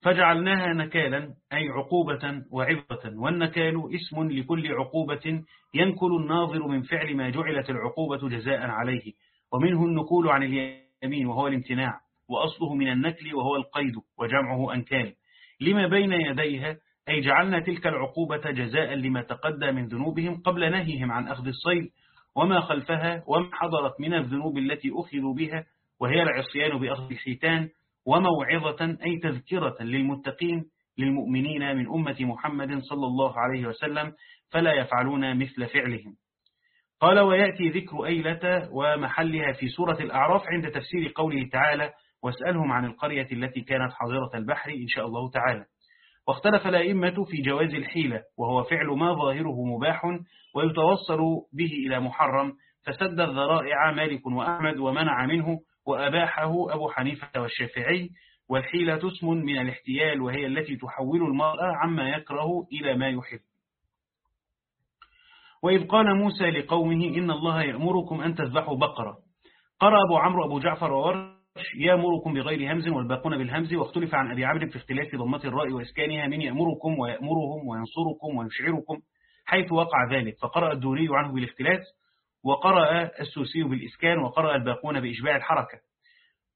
فجعلناها نكالا أي عقوبة وعظة والنكال اسم لكل عقوبة ينكل الناظر من فعل ما جعلت العقوبة جزاء عليه. ومنه النكول عن اليمين وهو الامتناع. وأصله من النكل وهو القيد وجمعه أنكال. لما بين يديها أي جعلنا تلك العقوبة جزاء لما تقدى من ذنوبهم قبل نهيهم عن أخذ الصيد. وما خلفها وما حضرت من الذنوب التي أخذوا بها وهي العصيان بأخذ الحيتان وموعظة أي تذكرة للمتقين للمؤمنين من أمة محمد صلى الله عليه وسلم فلا يفعلون مثل فعلهم. قال ويأتي ذكر أيلة ومحلها في سورة الأعراف عند تفسير قوله تعالى واسألهم عن القرية التي كانت حاضرة البحر إن شاء الله تعالى واختلف الأئمة في جواز الحيلة وهو فعل ما ظاهره مباح ويتوصل به إلى محرم فسد الذرائع مالك وأحمد ومنع منه وأباحه أبو حنيفة والشافعي. والحيلة اسم من الاحتيال وهي التي تحول المرأة عما يكره إلى ما يحب. وإذ قال موسى لقومه إن الله يأمركم أن تذبحوا بقرة. قرأ أبو عمرو أبو جعفر وورش يأمركم بغير همز والباقون بالهمز واختلف عن أبي عمرو في اختلاف ضمة الراء وإسكانها من يأمركم ويأمرهم وينصركم ويشعركم حيث وقع ذلك. فقرأ الدوري عنه بالاختلاف وقرأ السوسي بالإسكان وقرأ الباقون بإشباع الحركة.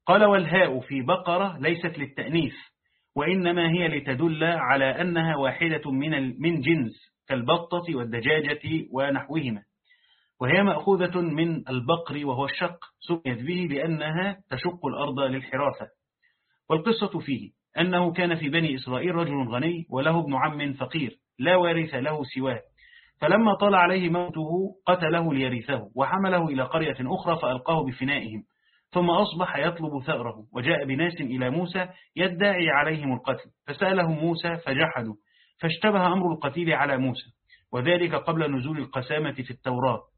قال والهاء في بقرة ليست للتأنيث وإنما هي لتدل على أنها واحدة من من جنس كالبطة والدجاجة ونحوهما. وهي مأخوذة من البقر وهو الشق سميت به لأنها تشق الأرض للحراسة. والقصة فيه أنه كان في بني إسرائيل رجل غني وله ابن عم فقير لا وارث له سواه. فلما طال عليه موته قتله ليرثه وحمله إلى قرية أخرى فألقاه بفنائهم. ثم أصبح يطلب ثأره وجاء بناس إلى موسى يدعي عليهم القتل. فسألهم موسى فجحدوا فاشتبه أمر القتيل على موسى وذلك قبل نزول القسامة في التوراة.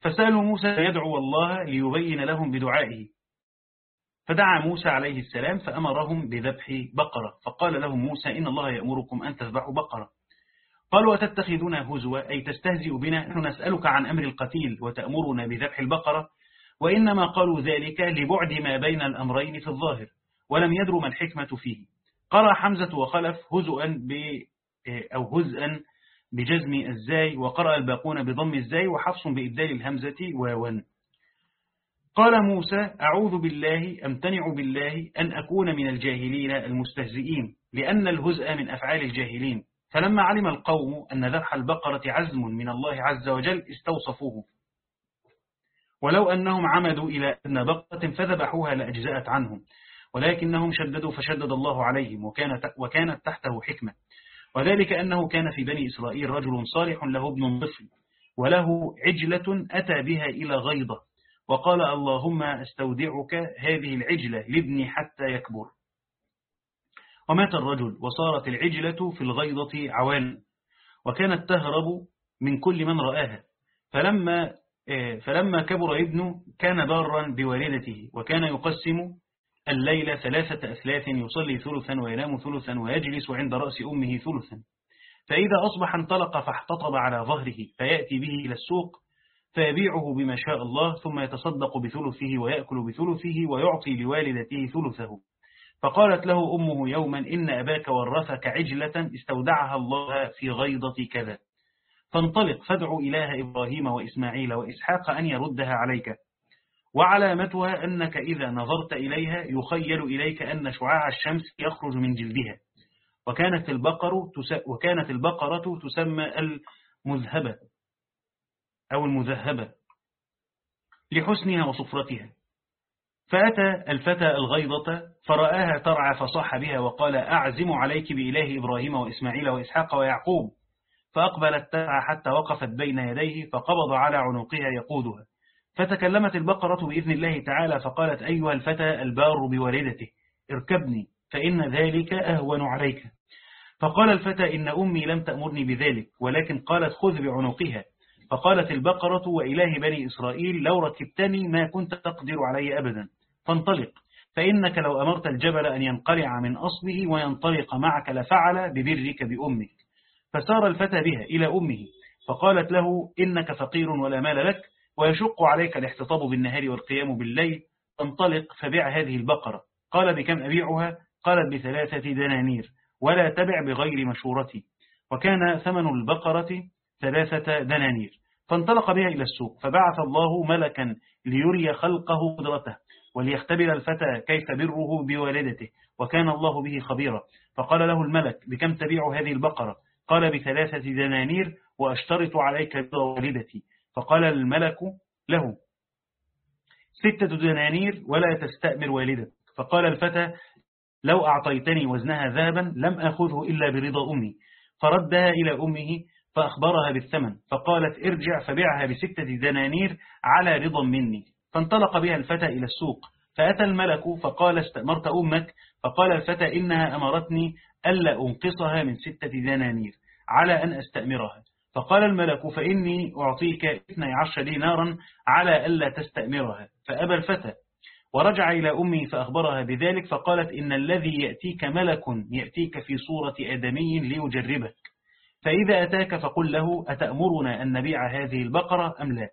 فسألوا موسى يدعو الله ليبين لهم بدعائه. فدعا موسى عليه السلام فأمرهم بذبح بقرة. فقال لهم موسى إن الله يأمركم أن تذبحوا بقرة. قالوا وتتخذون هزوا؟ أي تستهزئ بنا؟ نحن نسألك عن أمر القتيل وتأمرنا بذبح البقرة. وإنما قالوا ذلك لبعد ما بين الأمرين في الظاهر ولم يدروا ما الحكمة فيه. قرأ حمزة وخلف هزؤا ب أو هزءا بجزم الزاي وقرأ الباقون بضم الزاي وحفص بإبدال الهمزة واوا قال موسى أعوذ بالله أمتنع بالله أن أكون من الجاهلين المستهزئين لأن الهزء من أفعال الجاهلين. فلما علم القوم أن ذبح البقرة عزم من الله عز وجل استوصفوه. ولو أنهم عمدوا إلى أن بقرة فذبحوها لأجزأت عنهم ولكنهم شددوا فشدد الله عليهم وكانت تحته حكمة. وذلك أنه كان في بني إسرائيل رجل صالح له ابن طفل وله عجلة أتى بها إلى غيضة وقال اللهم أستودعك هذه العجلة لابني حتى يكبر. ومات الرجل وصارت العجلة في الغيضة عوان وكانت تهرب من كل من رآها. فلما آه، فلما كبر ابنه كان بارا بوالدته وكان يقسم الليل ثلاثة أثلاث يصلي ثلثا وينام ثلثا ويجلس عند رأس أمه ثلثا. فإذا أصبح انطلق فاحتطب على ظهره فيأتي به إلى السوق فيبيعه بما شاء الله ثم يتصدق بثلثه ويأكل بثلثه ويعطي لوالدته ثلثه. فقالت له أمه يوما إن أباك ورثك عجلة استودعها الله في غيضة كذا. فانطلق فادع إله إبراهيم وإسماعيل وإسحاق أن يردها عليك. وعلامتها أنك إذا نظرت إليها يخيل إليك أن شعاع الشمس يخرج من جلدها. وكانت البقرة وكانت البقرة تسمى المذهبة أو المذهبة لحسنها وصفرتها. فأتى الفتى الغيضة فرآها ترعى فصح بها وقال أعزم عليك بإله إبراهيم وإسماعيل وإسحاق ويعقوب. فأقبلت تسعى حتى وقفت بين يديه فقبض على عنقها يقودها. فتكلمت البقرة بإذن الله تعالى فقالت أيها الفتى البار بوالدته اركبني فإن ذلك أهون عليك. فقال الفتى إن أمي لم تأمرني بذلك ولكن قالت خذ بعنقها. فقالت البقرة وإله بني إسرائيل لو ركبتني ما كنت تقدر علي أبدا. فانطلق. فإنك لو أمرت الجبل أن ينقلع من أصله وينطلق معك لفعل ببرك بأمك. فسار الفتى بها إلى أمه فقالت له إنك فقير ولا مال لك ويشق عليك الاحتطاب بالنهار والقيام بالليل انطلق فبيع هذه البقرة. قال بكم أبيعها؟ قالت بثلاثة دنانير ولا تبع بغير مشورتي. وكان ثمن البقرة ثلاثة دنانير. فانطلق بها إلى السوق فبعث الله ملكا ليري خلقه قدرته وليختبر الفتى كيف بره بوالدته. وكان الله به خبيرا. فقال له الملك بكم تبيع هذه البقرة؟ قال بثلاثة دنانير وأشترط عليك بوالدتي. فقال الملك له ستة دنانير ولا تستأمر والدك. فقال الفتى لو أعطيتني وزنها ذهبا لم أخذه إلا برضا أمي. فردها إلى أمه فأخبرها بالثمن فقالت ارجع فبيعها بستة دنانير على رضا مني. فانطلق بها الفتى إلى السوق فأتى الملك فقال استأمرت أمك. فقال الفتى إنها أمرتني ألا أنقصها من ستة دنانير على أن أستأمرها. فقال الملك فإني أعطيك 12 دينارا على ألا تستأمرها. فأبى الفتى ورجع إلى أمي فأخبرها بذلك فقالت إن الذي يأتيك ملك يأتيك في صورة آدمي ليجربك. فإذا أتاك فقل له أتأمرنا أن نبيع هذه البقرة أم لا؟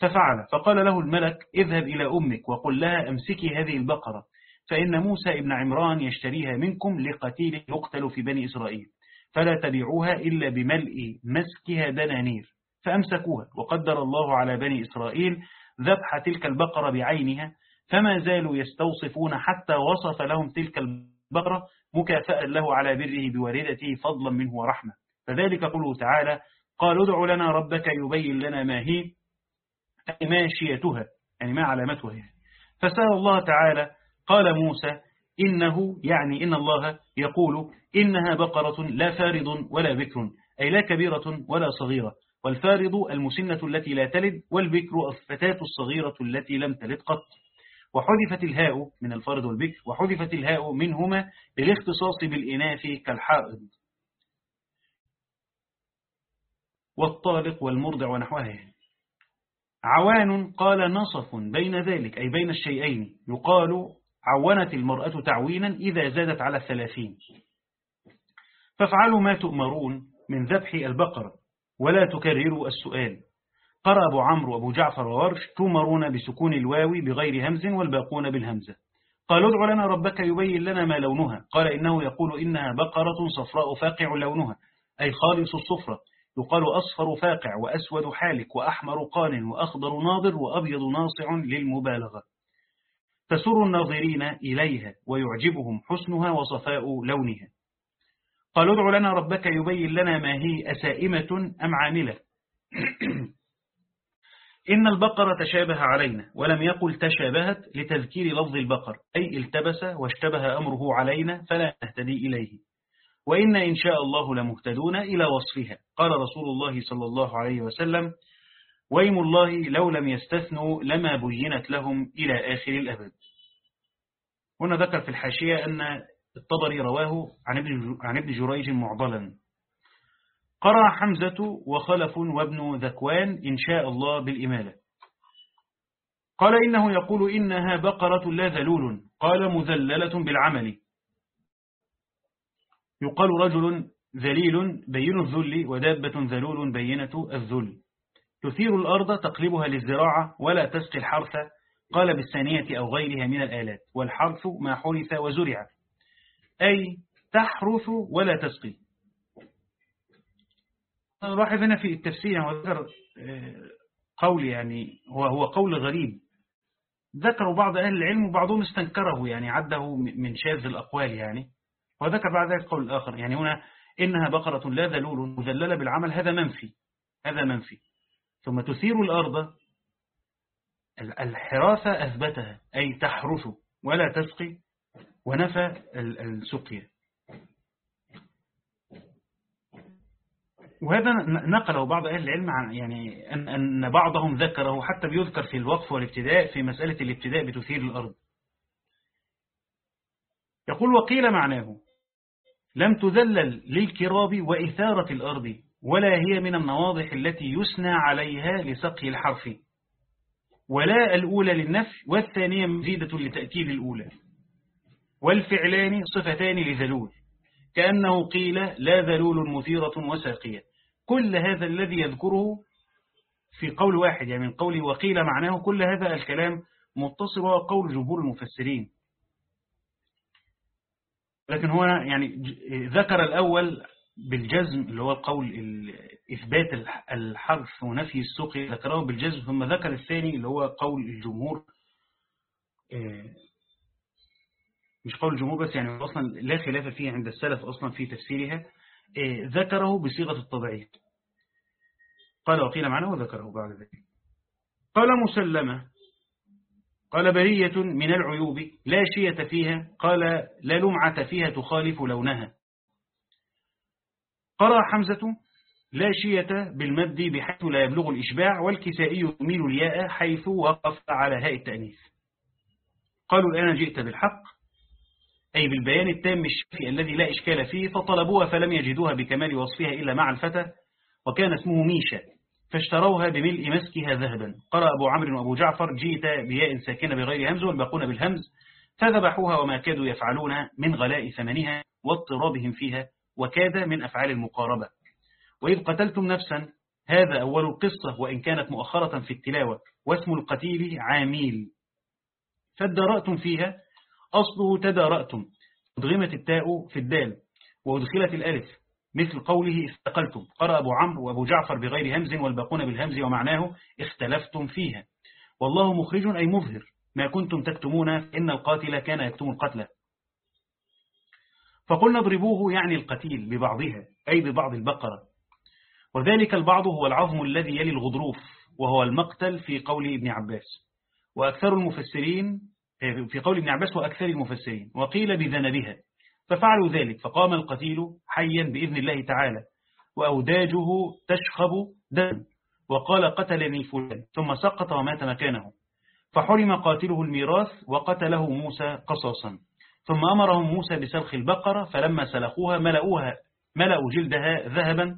ففعل. فقال له الملك اذهب إلى أمك وقل لها أمسكي هذه البقرة فإن موسى ابن عمران يشتريها منكم لقتيل يقتل في بني إسرائيل. فلا تبيعوها إلا بملء مسكها دنانير. فأمسكوها. وقدر الله على بني إسرائيل ذبح تلك البقرة بعينها فما زالوا يستوصفون حتى وصف لهم تلك البقرة مكافأة له على بره بوالدته فضلا منه ورحمة. فذلك قوله تعالى قال ادع لنا ربك يبين لنا ما هي أي يعني ما علامتها يعني. فسأل الله تعالى قال موسى إنه يعني إن الله يقول إنها بقرة لا فارض ولا بكر أي لا كبيرة ولا صغيرة والفارض المسنة التي لا تلد والبكر الفتاة الصغيرة التي لم تلد قط. وحذفت الهاء من الفرد والبكر وحذفت الهاء منهما للاختصاص بالإناث كالحائض. والطالق والمرضع ونحوها. عوان قال نصف بين ذلك أي بين الشيئين يقال عونت المرأة تعوينا إذا زادت على الثلاثين فافعلوا ما تؤمرون من ذبح البقرة ولا تكرروا السؤال. قرأ أبو عمرو وأبو جعفر وورش تؤمرون بسكون الواو بغير همز والباقون بالهمزة. قال ادع لنا ربك يبين لنا ما لونها. قال إنه يقول إنها بقرة صفراء فاقع لونها أي خالص الصفرة يقال أصفر فاقع وأسود حالك وأحمر قان وأخضر ناظر وأبيض ناصع للمبالغة. تسر الناظرين إليها ويعجبهم حسنها وصفاء لونها. قال ادع لنا ربك يبين لنا ما هي أسائمة أم عاملة. إن البقرة تشابه علينا ولم يقل تشابهت لتذكير لفظ البقر أي التبس واشتبه أمره علينا فلا نهتدي إليه. وإن إن شاء الله لمهتدون إلى وصفها. قال رسول الله صلى الله عليه وسلم ويم الله لو لم يستثنوا لما بينت لهم إلى آخر الأبد. هنا ذكر في الحاشية أن الطبري رواه عن ابن جريج معضلا. قرأ حمزة وخلف وابن ذكوان إن شاء الله بالإمالة. قال إنه يقول إنها بقرة لا ذلول قال مذللة بالعمل. يقال رجل ذليل بين الذل ودابة ذلول بينة الذل. تثير الأرض تقلبها للزراعة ولا تسقي الحرث قال بالثانية أو غيرها من الآلات والحرث ما حرث وزرع أي تحرث ولا تسقي. نلاحظ هنا في التفسير وذكر آه، قول يعني هو هو قول غريب. ذكروا بعض أهل العلم وبعضهم استنكره يعني عده من شاذ الأقوال يعني. وذكر بعد ذلك قول الآخر يعني هنا إنها بقرة لا ذلول مذللة بالعمل هذا منفي هذا منفي. ثم تثير الأرض. الحراسة أثبتها أي تحرث ولا تسقي ونفى السقيا. وهذا نقله بعض أهل العلم عن يعني أن, أن بعضهم ذكره حتى بيذكر في الوقف والابتداء في مسألة الابتداء بتثير الأرض. يقول وقيل معناه لم تذلل للكراب وإثارة الأرض ولا هي من النواضح التي يسنى عليها لسقي الحرف. ولا الأولى للنفي والثانية مزيدة لتأكيد الأولى. والفعلان صفتان لذلول. كأنه قيل لا ذلول مثيرة وساقية. كل هذا الذي يذكره في قول واحد يعني من قوله وقيل معناه كل هذا الكلام متصل وقول جمهور المفسرين. لكن هو يعني ذكر الأول بالجزم اللي هو القول إثبات الحرف ونفي السقي ذكره بالجزم. ثم ذكر الثاني اللي هو قول الجمهور آه، مش قول الجمهور بس يعني أصلا لا خلاف فيه عند السلف أصلا في تفسيرها. آه، ذكره بصيغة الطبيعية. قال وقيل معناه وذكره بعد ذلك. قال مسلمة. قال برية من العيوب لا شية فيها. قال لا لمعة فيها تخالف لونها. قرأ حمزة لا شية بالمد بحيث لا يبلغ الإشباع والكسائي يميل الياء حيث وقف على هاء التأنيث. قالوا الآن جئت بالحق أي بالبيان التام الشافي الذي لا إشكال فيه فطلبوها فلم يجدوها بكمال وصفها إلا مع الفتى وكان اسمه ميشا فاشتروها بملء مسكها ذهبا. قرأ أبو عمرو وأبو جعفر جيت بياء ساكنة بغير همز والباقون بالهمز فذبحوها وما كادوا يفعلون من غلاء ثمنها واضطرابهم فيها. وكاد من أفعال المقاربة. وإذ قتلتم نفسا هذا أول القصة وإن كانت مؤخرة في التلاوة واسم القتيل عاميل. فادرأتم فيها؟ أصله تدارأتم. أدغمت التاء في الدال وأدخلت الألف. مثل قوله استقلتم قرأ أبو عمرو وأبو جعفر بغير همز والباقون بالهمز ومعناه اختلفتم فيها. والله مخرج أي مظهر. ما كنتم تكتمون إن القاتل كان يكتم القتل. فقلنا اضربوه يعني القتيل ببعضها أي ببعض البقرة. وذلك البعض هو العظم الذي يلي الغضروف وهو المقتل في قول ابن عباس. وأكثر المفسرين في قول ابن عباس وأكثر المفسرين. وقيل بذنبها. ففعلوا ذلك فقام القتيل حيا بإذن الله تعالى وأوداجه تشخب دم وقال قتلني فلان. ثم سقط ومات مكانه. فحرم قاتله الميراث وقتله موسى قصاصا. ثم أمرهم موسى بسلخ البقرة فلما سلخوها ملأوها ملأوا جلدها ذهبا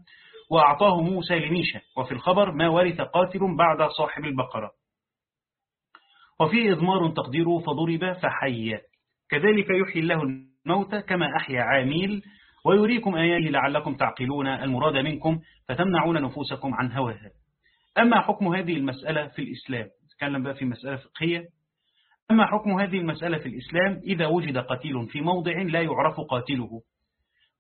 وأعطاه موسى لميشة وفي الخبر ما ورث قاتل بعد صاحب البقرة. وفيه إضمار تقديره فضرب فحي. كذلك يحيي الله الموت كما أحيا عاميل ويريكم آياته لعلكم تعقلون. المراد منكم فتمنعون نفوسكم عن هواها. أما حكم هذه المسألة في الإسلام نتكلم بقى في مسألة فقهية أما حكم هذه المسألة في الإسلام إذا وجد قتيل في موضع لا يعرف قاتله؟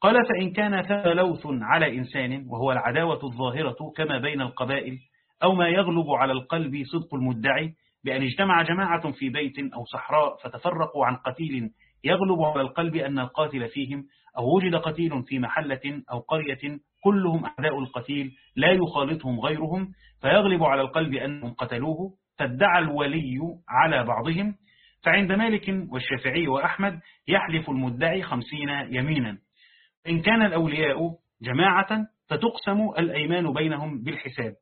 قال فإن كان ثم لوث على إنسان وهو العداوة الظاهرة كما بين القبائل أو ما يغلب على القلب صدق المدعي بأن اجتمع جماعة في بيت أو صحراء فتفرقوا عن قتيل يغلب على القلب أن القاتل فيهم أو وجد قتيل في محلة أو قرية كلهم أعداء القتيل لا يخالطهم غيرهم فيغلب على القلب أنهم قتلوه فادعى الولي على بعضهم فعند مالك والشافعي وأحمد يحلف المدعي خمسين يمينا. إن كان الأولياء جماعة فتقسم الأيمان بينهم بالحساب.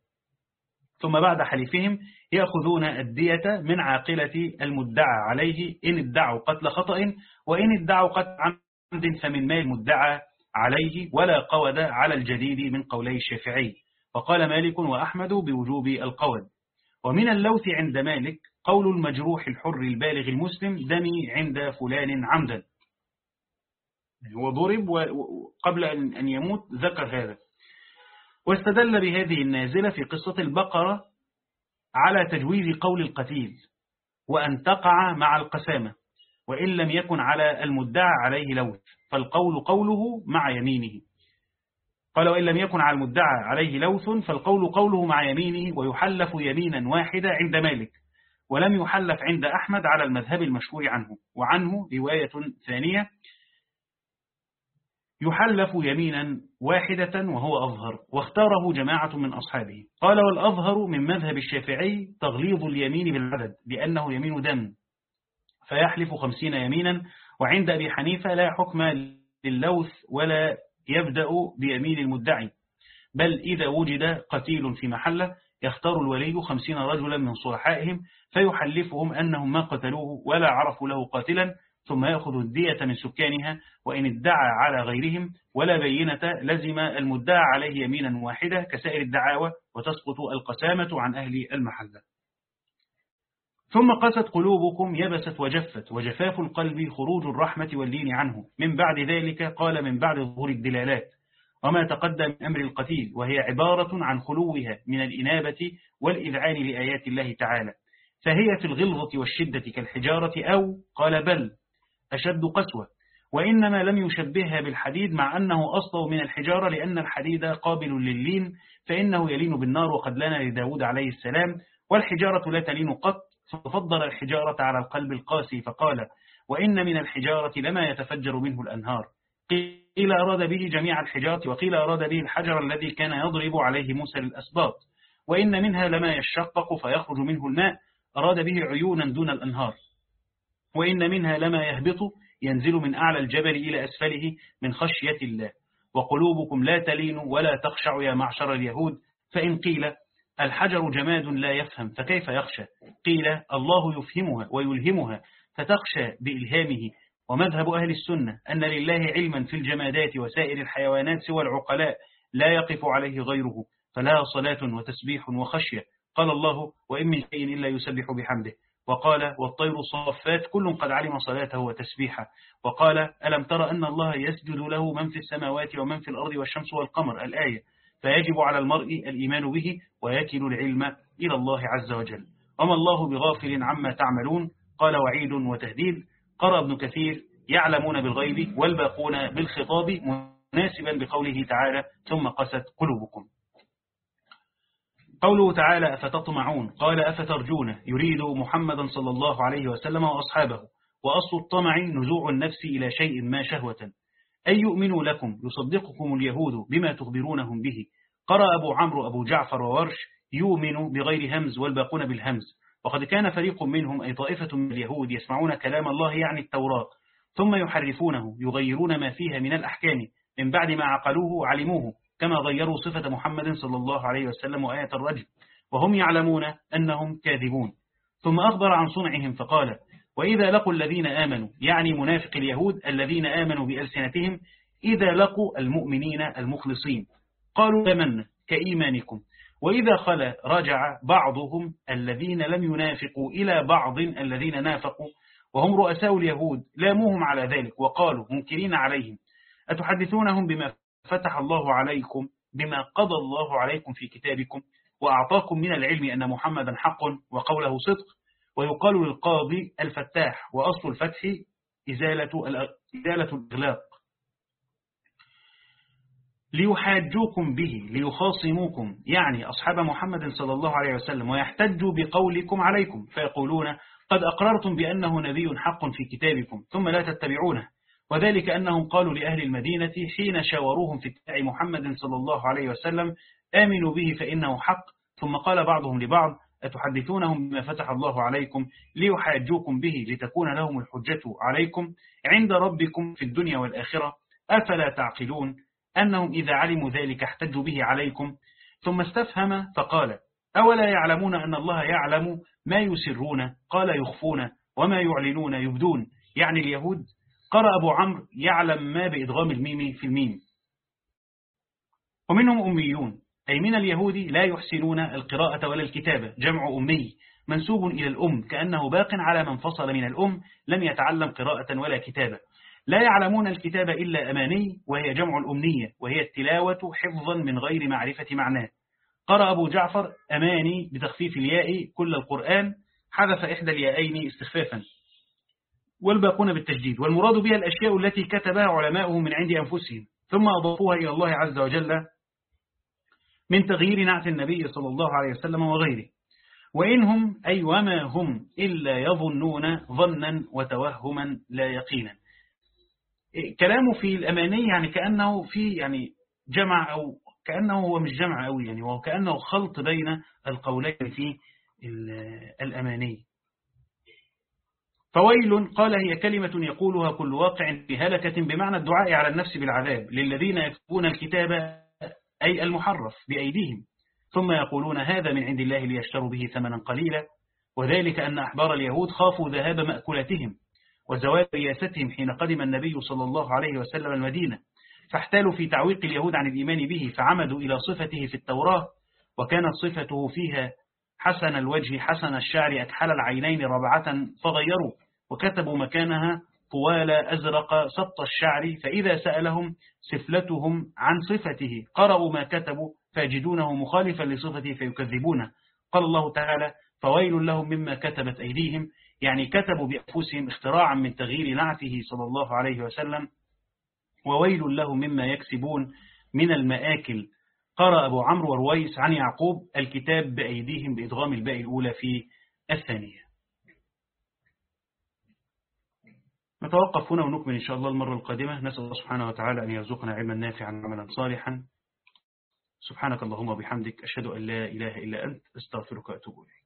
ثم بعد حليفهم يأخذون الدية من عاقلة المدعى عليه إن ادعوا قتل خطأ وإن ادعوا قتل عمد فمن مال المدعى عليه ولا قود على الجديد من قولي الشافعي. وقال مالك وأحمد بوجوب القود. ومن اللوث عند مالك قول المجروح الحر البالغ المسلم دمي عند فلان عمدا. هو ضرب وقبل أن يموت ذكر هذا. واستدل بهذه النازلة في قصة البقرة على تجويز قول القتيل وأن تقع مع القسامة وإن لم يكن على المدعى عليه لوث فالقول قوله مع يمينه. قال وإن لم يكن على المدعى عليه لوث فالقول قوله مع يمينه ويحلف يمينا واحدة عند مالك ولم يحلف عند أحمد على المذهب المشهور عنه وعنه رواية ثانية يحلف يمينا واحدة وهو أظهر واختاره جماعة من أصحابه قال والأظهر من مذهب الشافعي تغليظ اليمين بالعدد بأنه يمين دم فيحلف خمسين يمينا وعند أبي حنيفة لا حكم للوث ولا يبدأ بيمين المدعي. بل إذا وجد قتيل في محلة يختار الولي خمسين رجلا من صلحائهم فيحلفهم أنهم ما قتلوه ولا عرفوا له قاتلا ثم يأخذ الدية من سكانها وإن ادعى على غيرهم ولا بينة لزم المدعى عليه يمينا واحدة كسائر الدعاوى وتسقط القسامة عن أهل المحلة. ثم قست قلوبكم يبست وجفت وجفاف القلب خروج الرحمة واللين عنه. من بعد ذلك قال من بعد ظهور الدلالات وما تقدم من أمر القتيل وهي عبارة عن خلوها من الإنابة والإذعان لآيات الله تعالى. فهي في الغلظة والشدة كالحجارة أو قال بل أشد قسوة. وإنما لم يشبهها بالحديد مع أنه أصله من الحجارة لأن الحديد قابل لللين فإنه يلين بالنار وقد لنا لداود عليه السلام والحجارة لا تلين قط ففضل الحجارة على القلب القاسي فقال وإن من الحجارة لما يتفجر منه الأنهار. قيل أراد به جميع الحجارة وقيل أراد به الحجر الذي كان يضرب عليه موسى للأسباط. وإن منها لما يشقق فيخرج منه الماء. أراد به عيونا دون الأنهار. وإن منها لما يهبط ينزل من أعلى الجبل إلى أسفله من خشية الله. وقلوبكم لا تلين ولا تخشع يا معشر اليهود. فإن قيل الحجر جماد لا يفهم فكيف يخشى؟ قيل الله يفهمها ويلهمها فتخشى بإلهامه. ومذهب أهل السنة أن لله علما في الجمادات وسائر الحيوانات سوى العقلاء لا يقف عليه غيره فلا صلاة وتسبيح وخشية. قال الله وإن من شيء إلا يسبح بحمده وقال والطير صافات كل قد علم صلاته وتسبيحه وقال ألم ترى أن الله يسجد له من في السماوات ومن في الأرض والشمس والقمر? الآية. فيجب على المرء الإيمان به ويكل العلم إلى الله عز وجل. وما الله بغافل عما تعملون؟ قال وعيد وتهديد. قرأ ابن كثير يعلمون بالغيب والباقون بالخطاب مناسبا بقوله تعالى ثم قست قلوبكم. قوله تعالى أفتطمعون؟ قال أفترجون؟ يريد محمدا صلى الله عليه وسلم وأصحابه. وأصل الطمع نزوع النفس إلى شيء ما شهوة. أن يؤمنوا لكم يصدقكم اليهود بما تخبرونهم به؟ قرأ أبو عمرو أبو جعفر وورش يؤمن بغير همز والباقون بالهمز. وقد كان فريق منهم أي طائفة من اليهود يسمعون كلام الله يعني التوراة ثم يحرفونه يغيرون ما فيها من الأحكام من بعد ما عقلوه علموه كما غيروا صفة محمد صلى الله عليه وسلم وآية الرجل وهم يعلمون أنهم كاذبون. ثم أخبر عن صنعهم فقال وإذا لقوا الذين آمنوا يعني منافق اليهود الذين آمنوا بألسنتهم إذا لقوا المؤمنين المخلصين. قالوا آمنا كإيمانكم. وإذا خلا رجع بعضهم الذين لم ينافقوا إلى بعض الذين نافقوا وهم رؤساء اليهود لاموهم على ذلك وقالوا منكرين عليهم. أتحدثونهم بما فتح الله عليكم بما قضى الله عليكم في كتابكم وأعطاكم من العلم أن محمدا حق وقوله صدق؟ ويقال للقاضي الفتاح وأصل الفتح إزالة, إزالة الإغلاق. ليحاجوكم به ليخاصموكم يعني أصحاب محمد صلى الله عليه وسلم ويحتجوا بقولكم عليكم فيقولون قد أقررتم بأنه نبي حق في كتابكم ثم لا تتبعونه. وذلك أنهم قالوا لأهل المدينة حين شاوروهم في اتباع محمد صلى الله عليه وسلم آمنوا به فإنه حق ثم قال بعضهم لبعض أتحدثونهم بما فتح الله عليكم ليحاجوكم به لتكون لهم الحجة عليكم عند ربكم في الدنيا والآخرة؟ أفلا تعقلون أنهم إذا علموا ذلك احتجوا به عليكم؟ ثم استفهم فقال أولا يعلمون أن الله يعلم ما يسرون قال يخفون وما يعلنون يبدون. يعني اليهود؟ قرأ أبو عمرو يعلم ما بإدغام الميم في الميم. ومنهم أميون. أي من اليهود لا يحسنون القراءة ولا الكتابة جمع أمي منسوب إلى الأم كأنه باق على من فصل من الأم لم يتعلم قراءة ولا كتابة. لا يعلمون الكتاب إلا أماني وهي جمع الأمنية وهي التلاوة حفظا من غير معرفة معناه. قرأ أبو جعفر أماني بتخفيف الياء كل القرآن حذف إحدى اليائين استخفافا. والباقون بالتجديد. والمراد بها الأشياء التي كتبها علماؤه من عند أنفسهم ثم أضافوها إلى الله عز وجل من تغيير نعت النبي صلى الله عليه وسلم وغيره. وإنهم أي وما هم إلا يظنون ظنا وتوهما لا يقينا. كلامه في الأماني يعني كأنه في يعني جمع أو كأنه هو مش جمع أوي يعني وكأنه خلط بين القولين في الأماني. فويل قال هي كلمة يقولها كل واقع في هلكة بمعنى الدعاء على النفس بالعذاب. للذين يكتبون الكتاب أي المحرف بأيديهم. ثم يقولون هذا من عند الله ليشتروا به ثمنا قليلا وذلك أن أحبار اليهود خافوا ذهاب مأكولتهم وزوال رياستهم حين قدم النبي صلى الله عليه وسلم المدينة فاحتالوا في تعويق اليهود عن الإيمان به فعمدوا إلى صفته في التوراة وكانت صفته فيها حسن الوجه حسن الشعر أكحل العينين ربعة فغيروا وكتبوا مكانها طوال أزرق سط الشعر فإذا سألهم سفلتهم عن صفته. قرأوا ما كتبوا فيجدونه مخالفا لصفته فيكذبونه. قال الله تعالى فويل لهم مما كتبت أيديهم. يعني كتبوا بأنفسهم اختراعا من تغيير نعته صلى الله عليه وسلم. وويل لهم مما يكسبون من المآكل. قرأ أبو عمرو ورويس عن يعقوب الكتاب بأيديهم بإدغام الباء الأولى في الثانية. نتوقف هنا ونكمل إن شاء الله المرة القادمة. نسأل الله سبحانه وتعالى أن يرزقنا علما نافعا وعملا صالحا. سبحانك اللهم وبحمدك أشهد أن لا إله إلا أنت أستغفرك وأتوب إليك.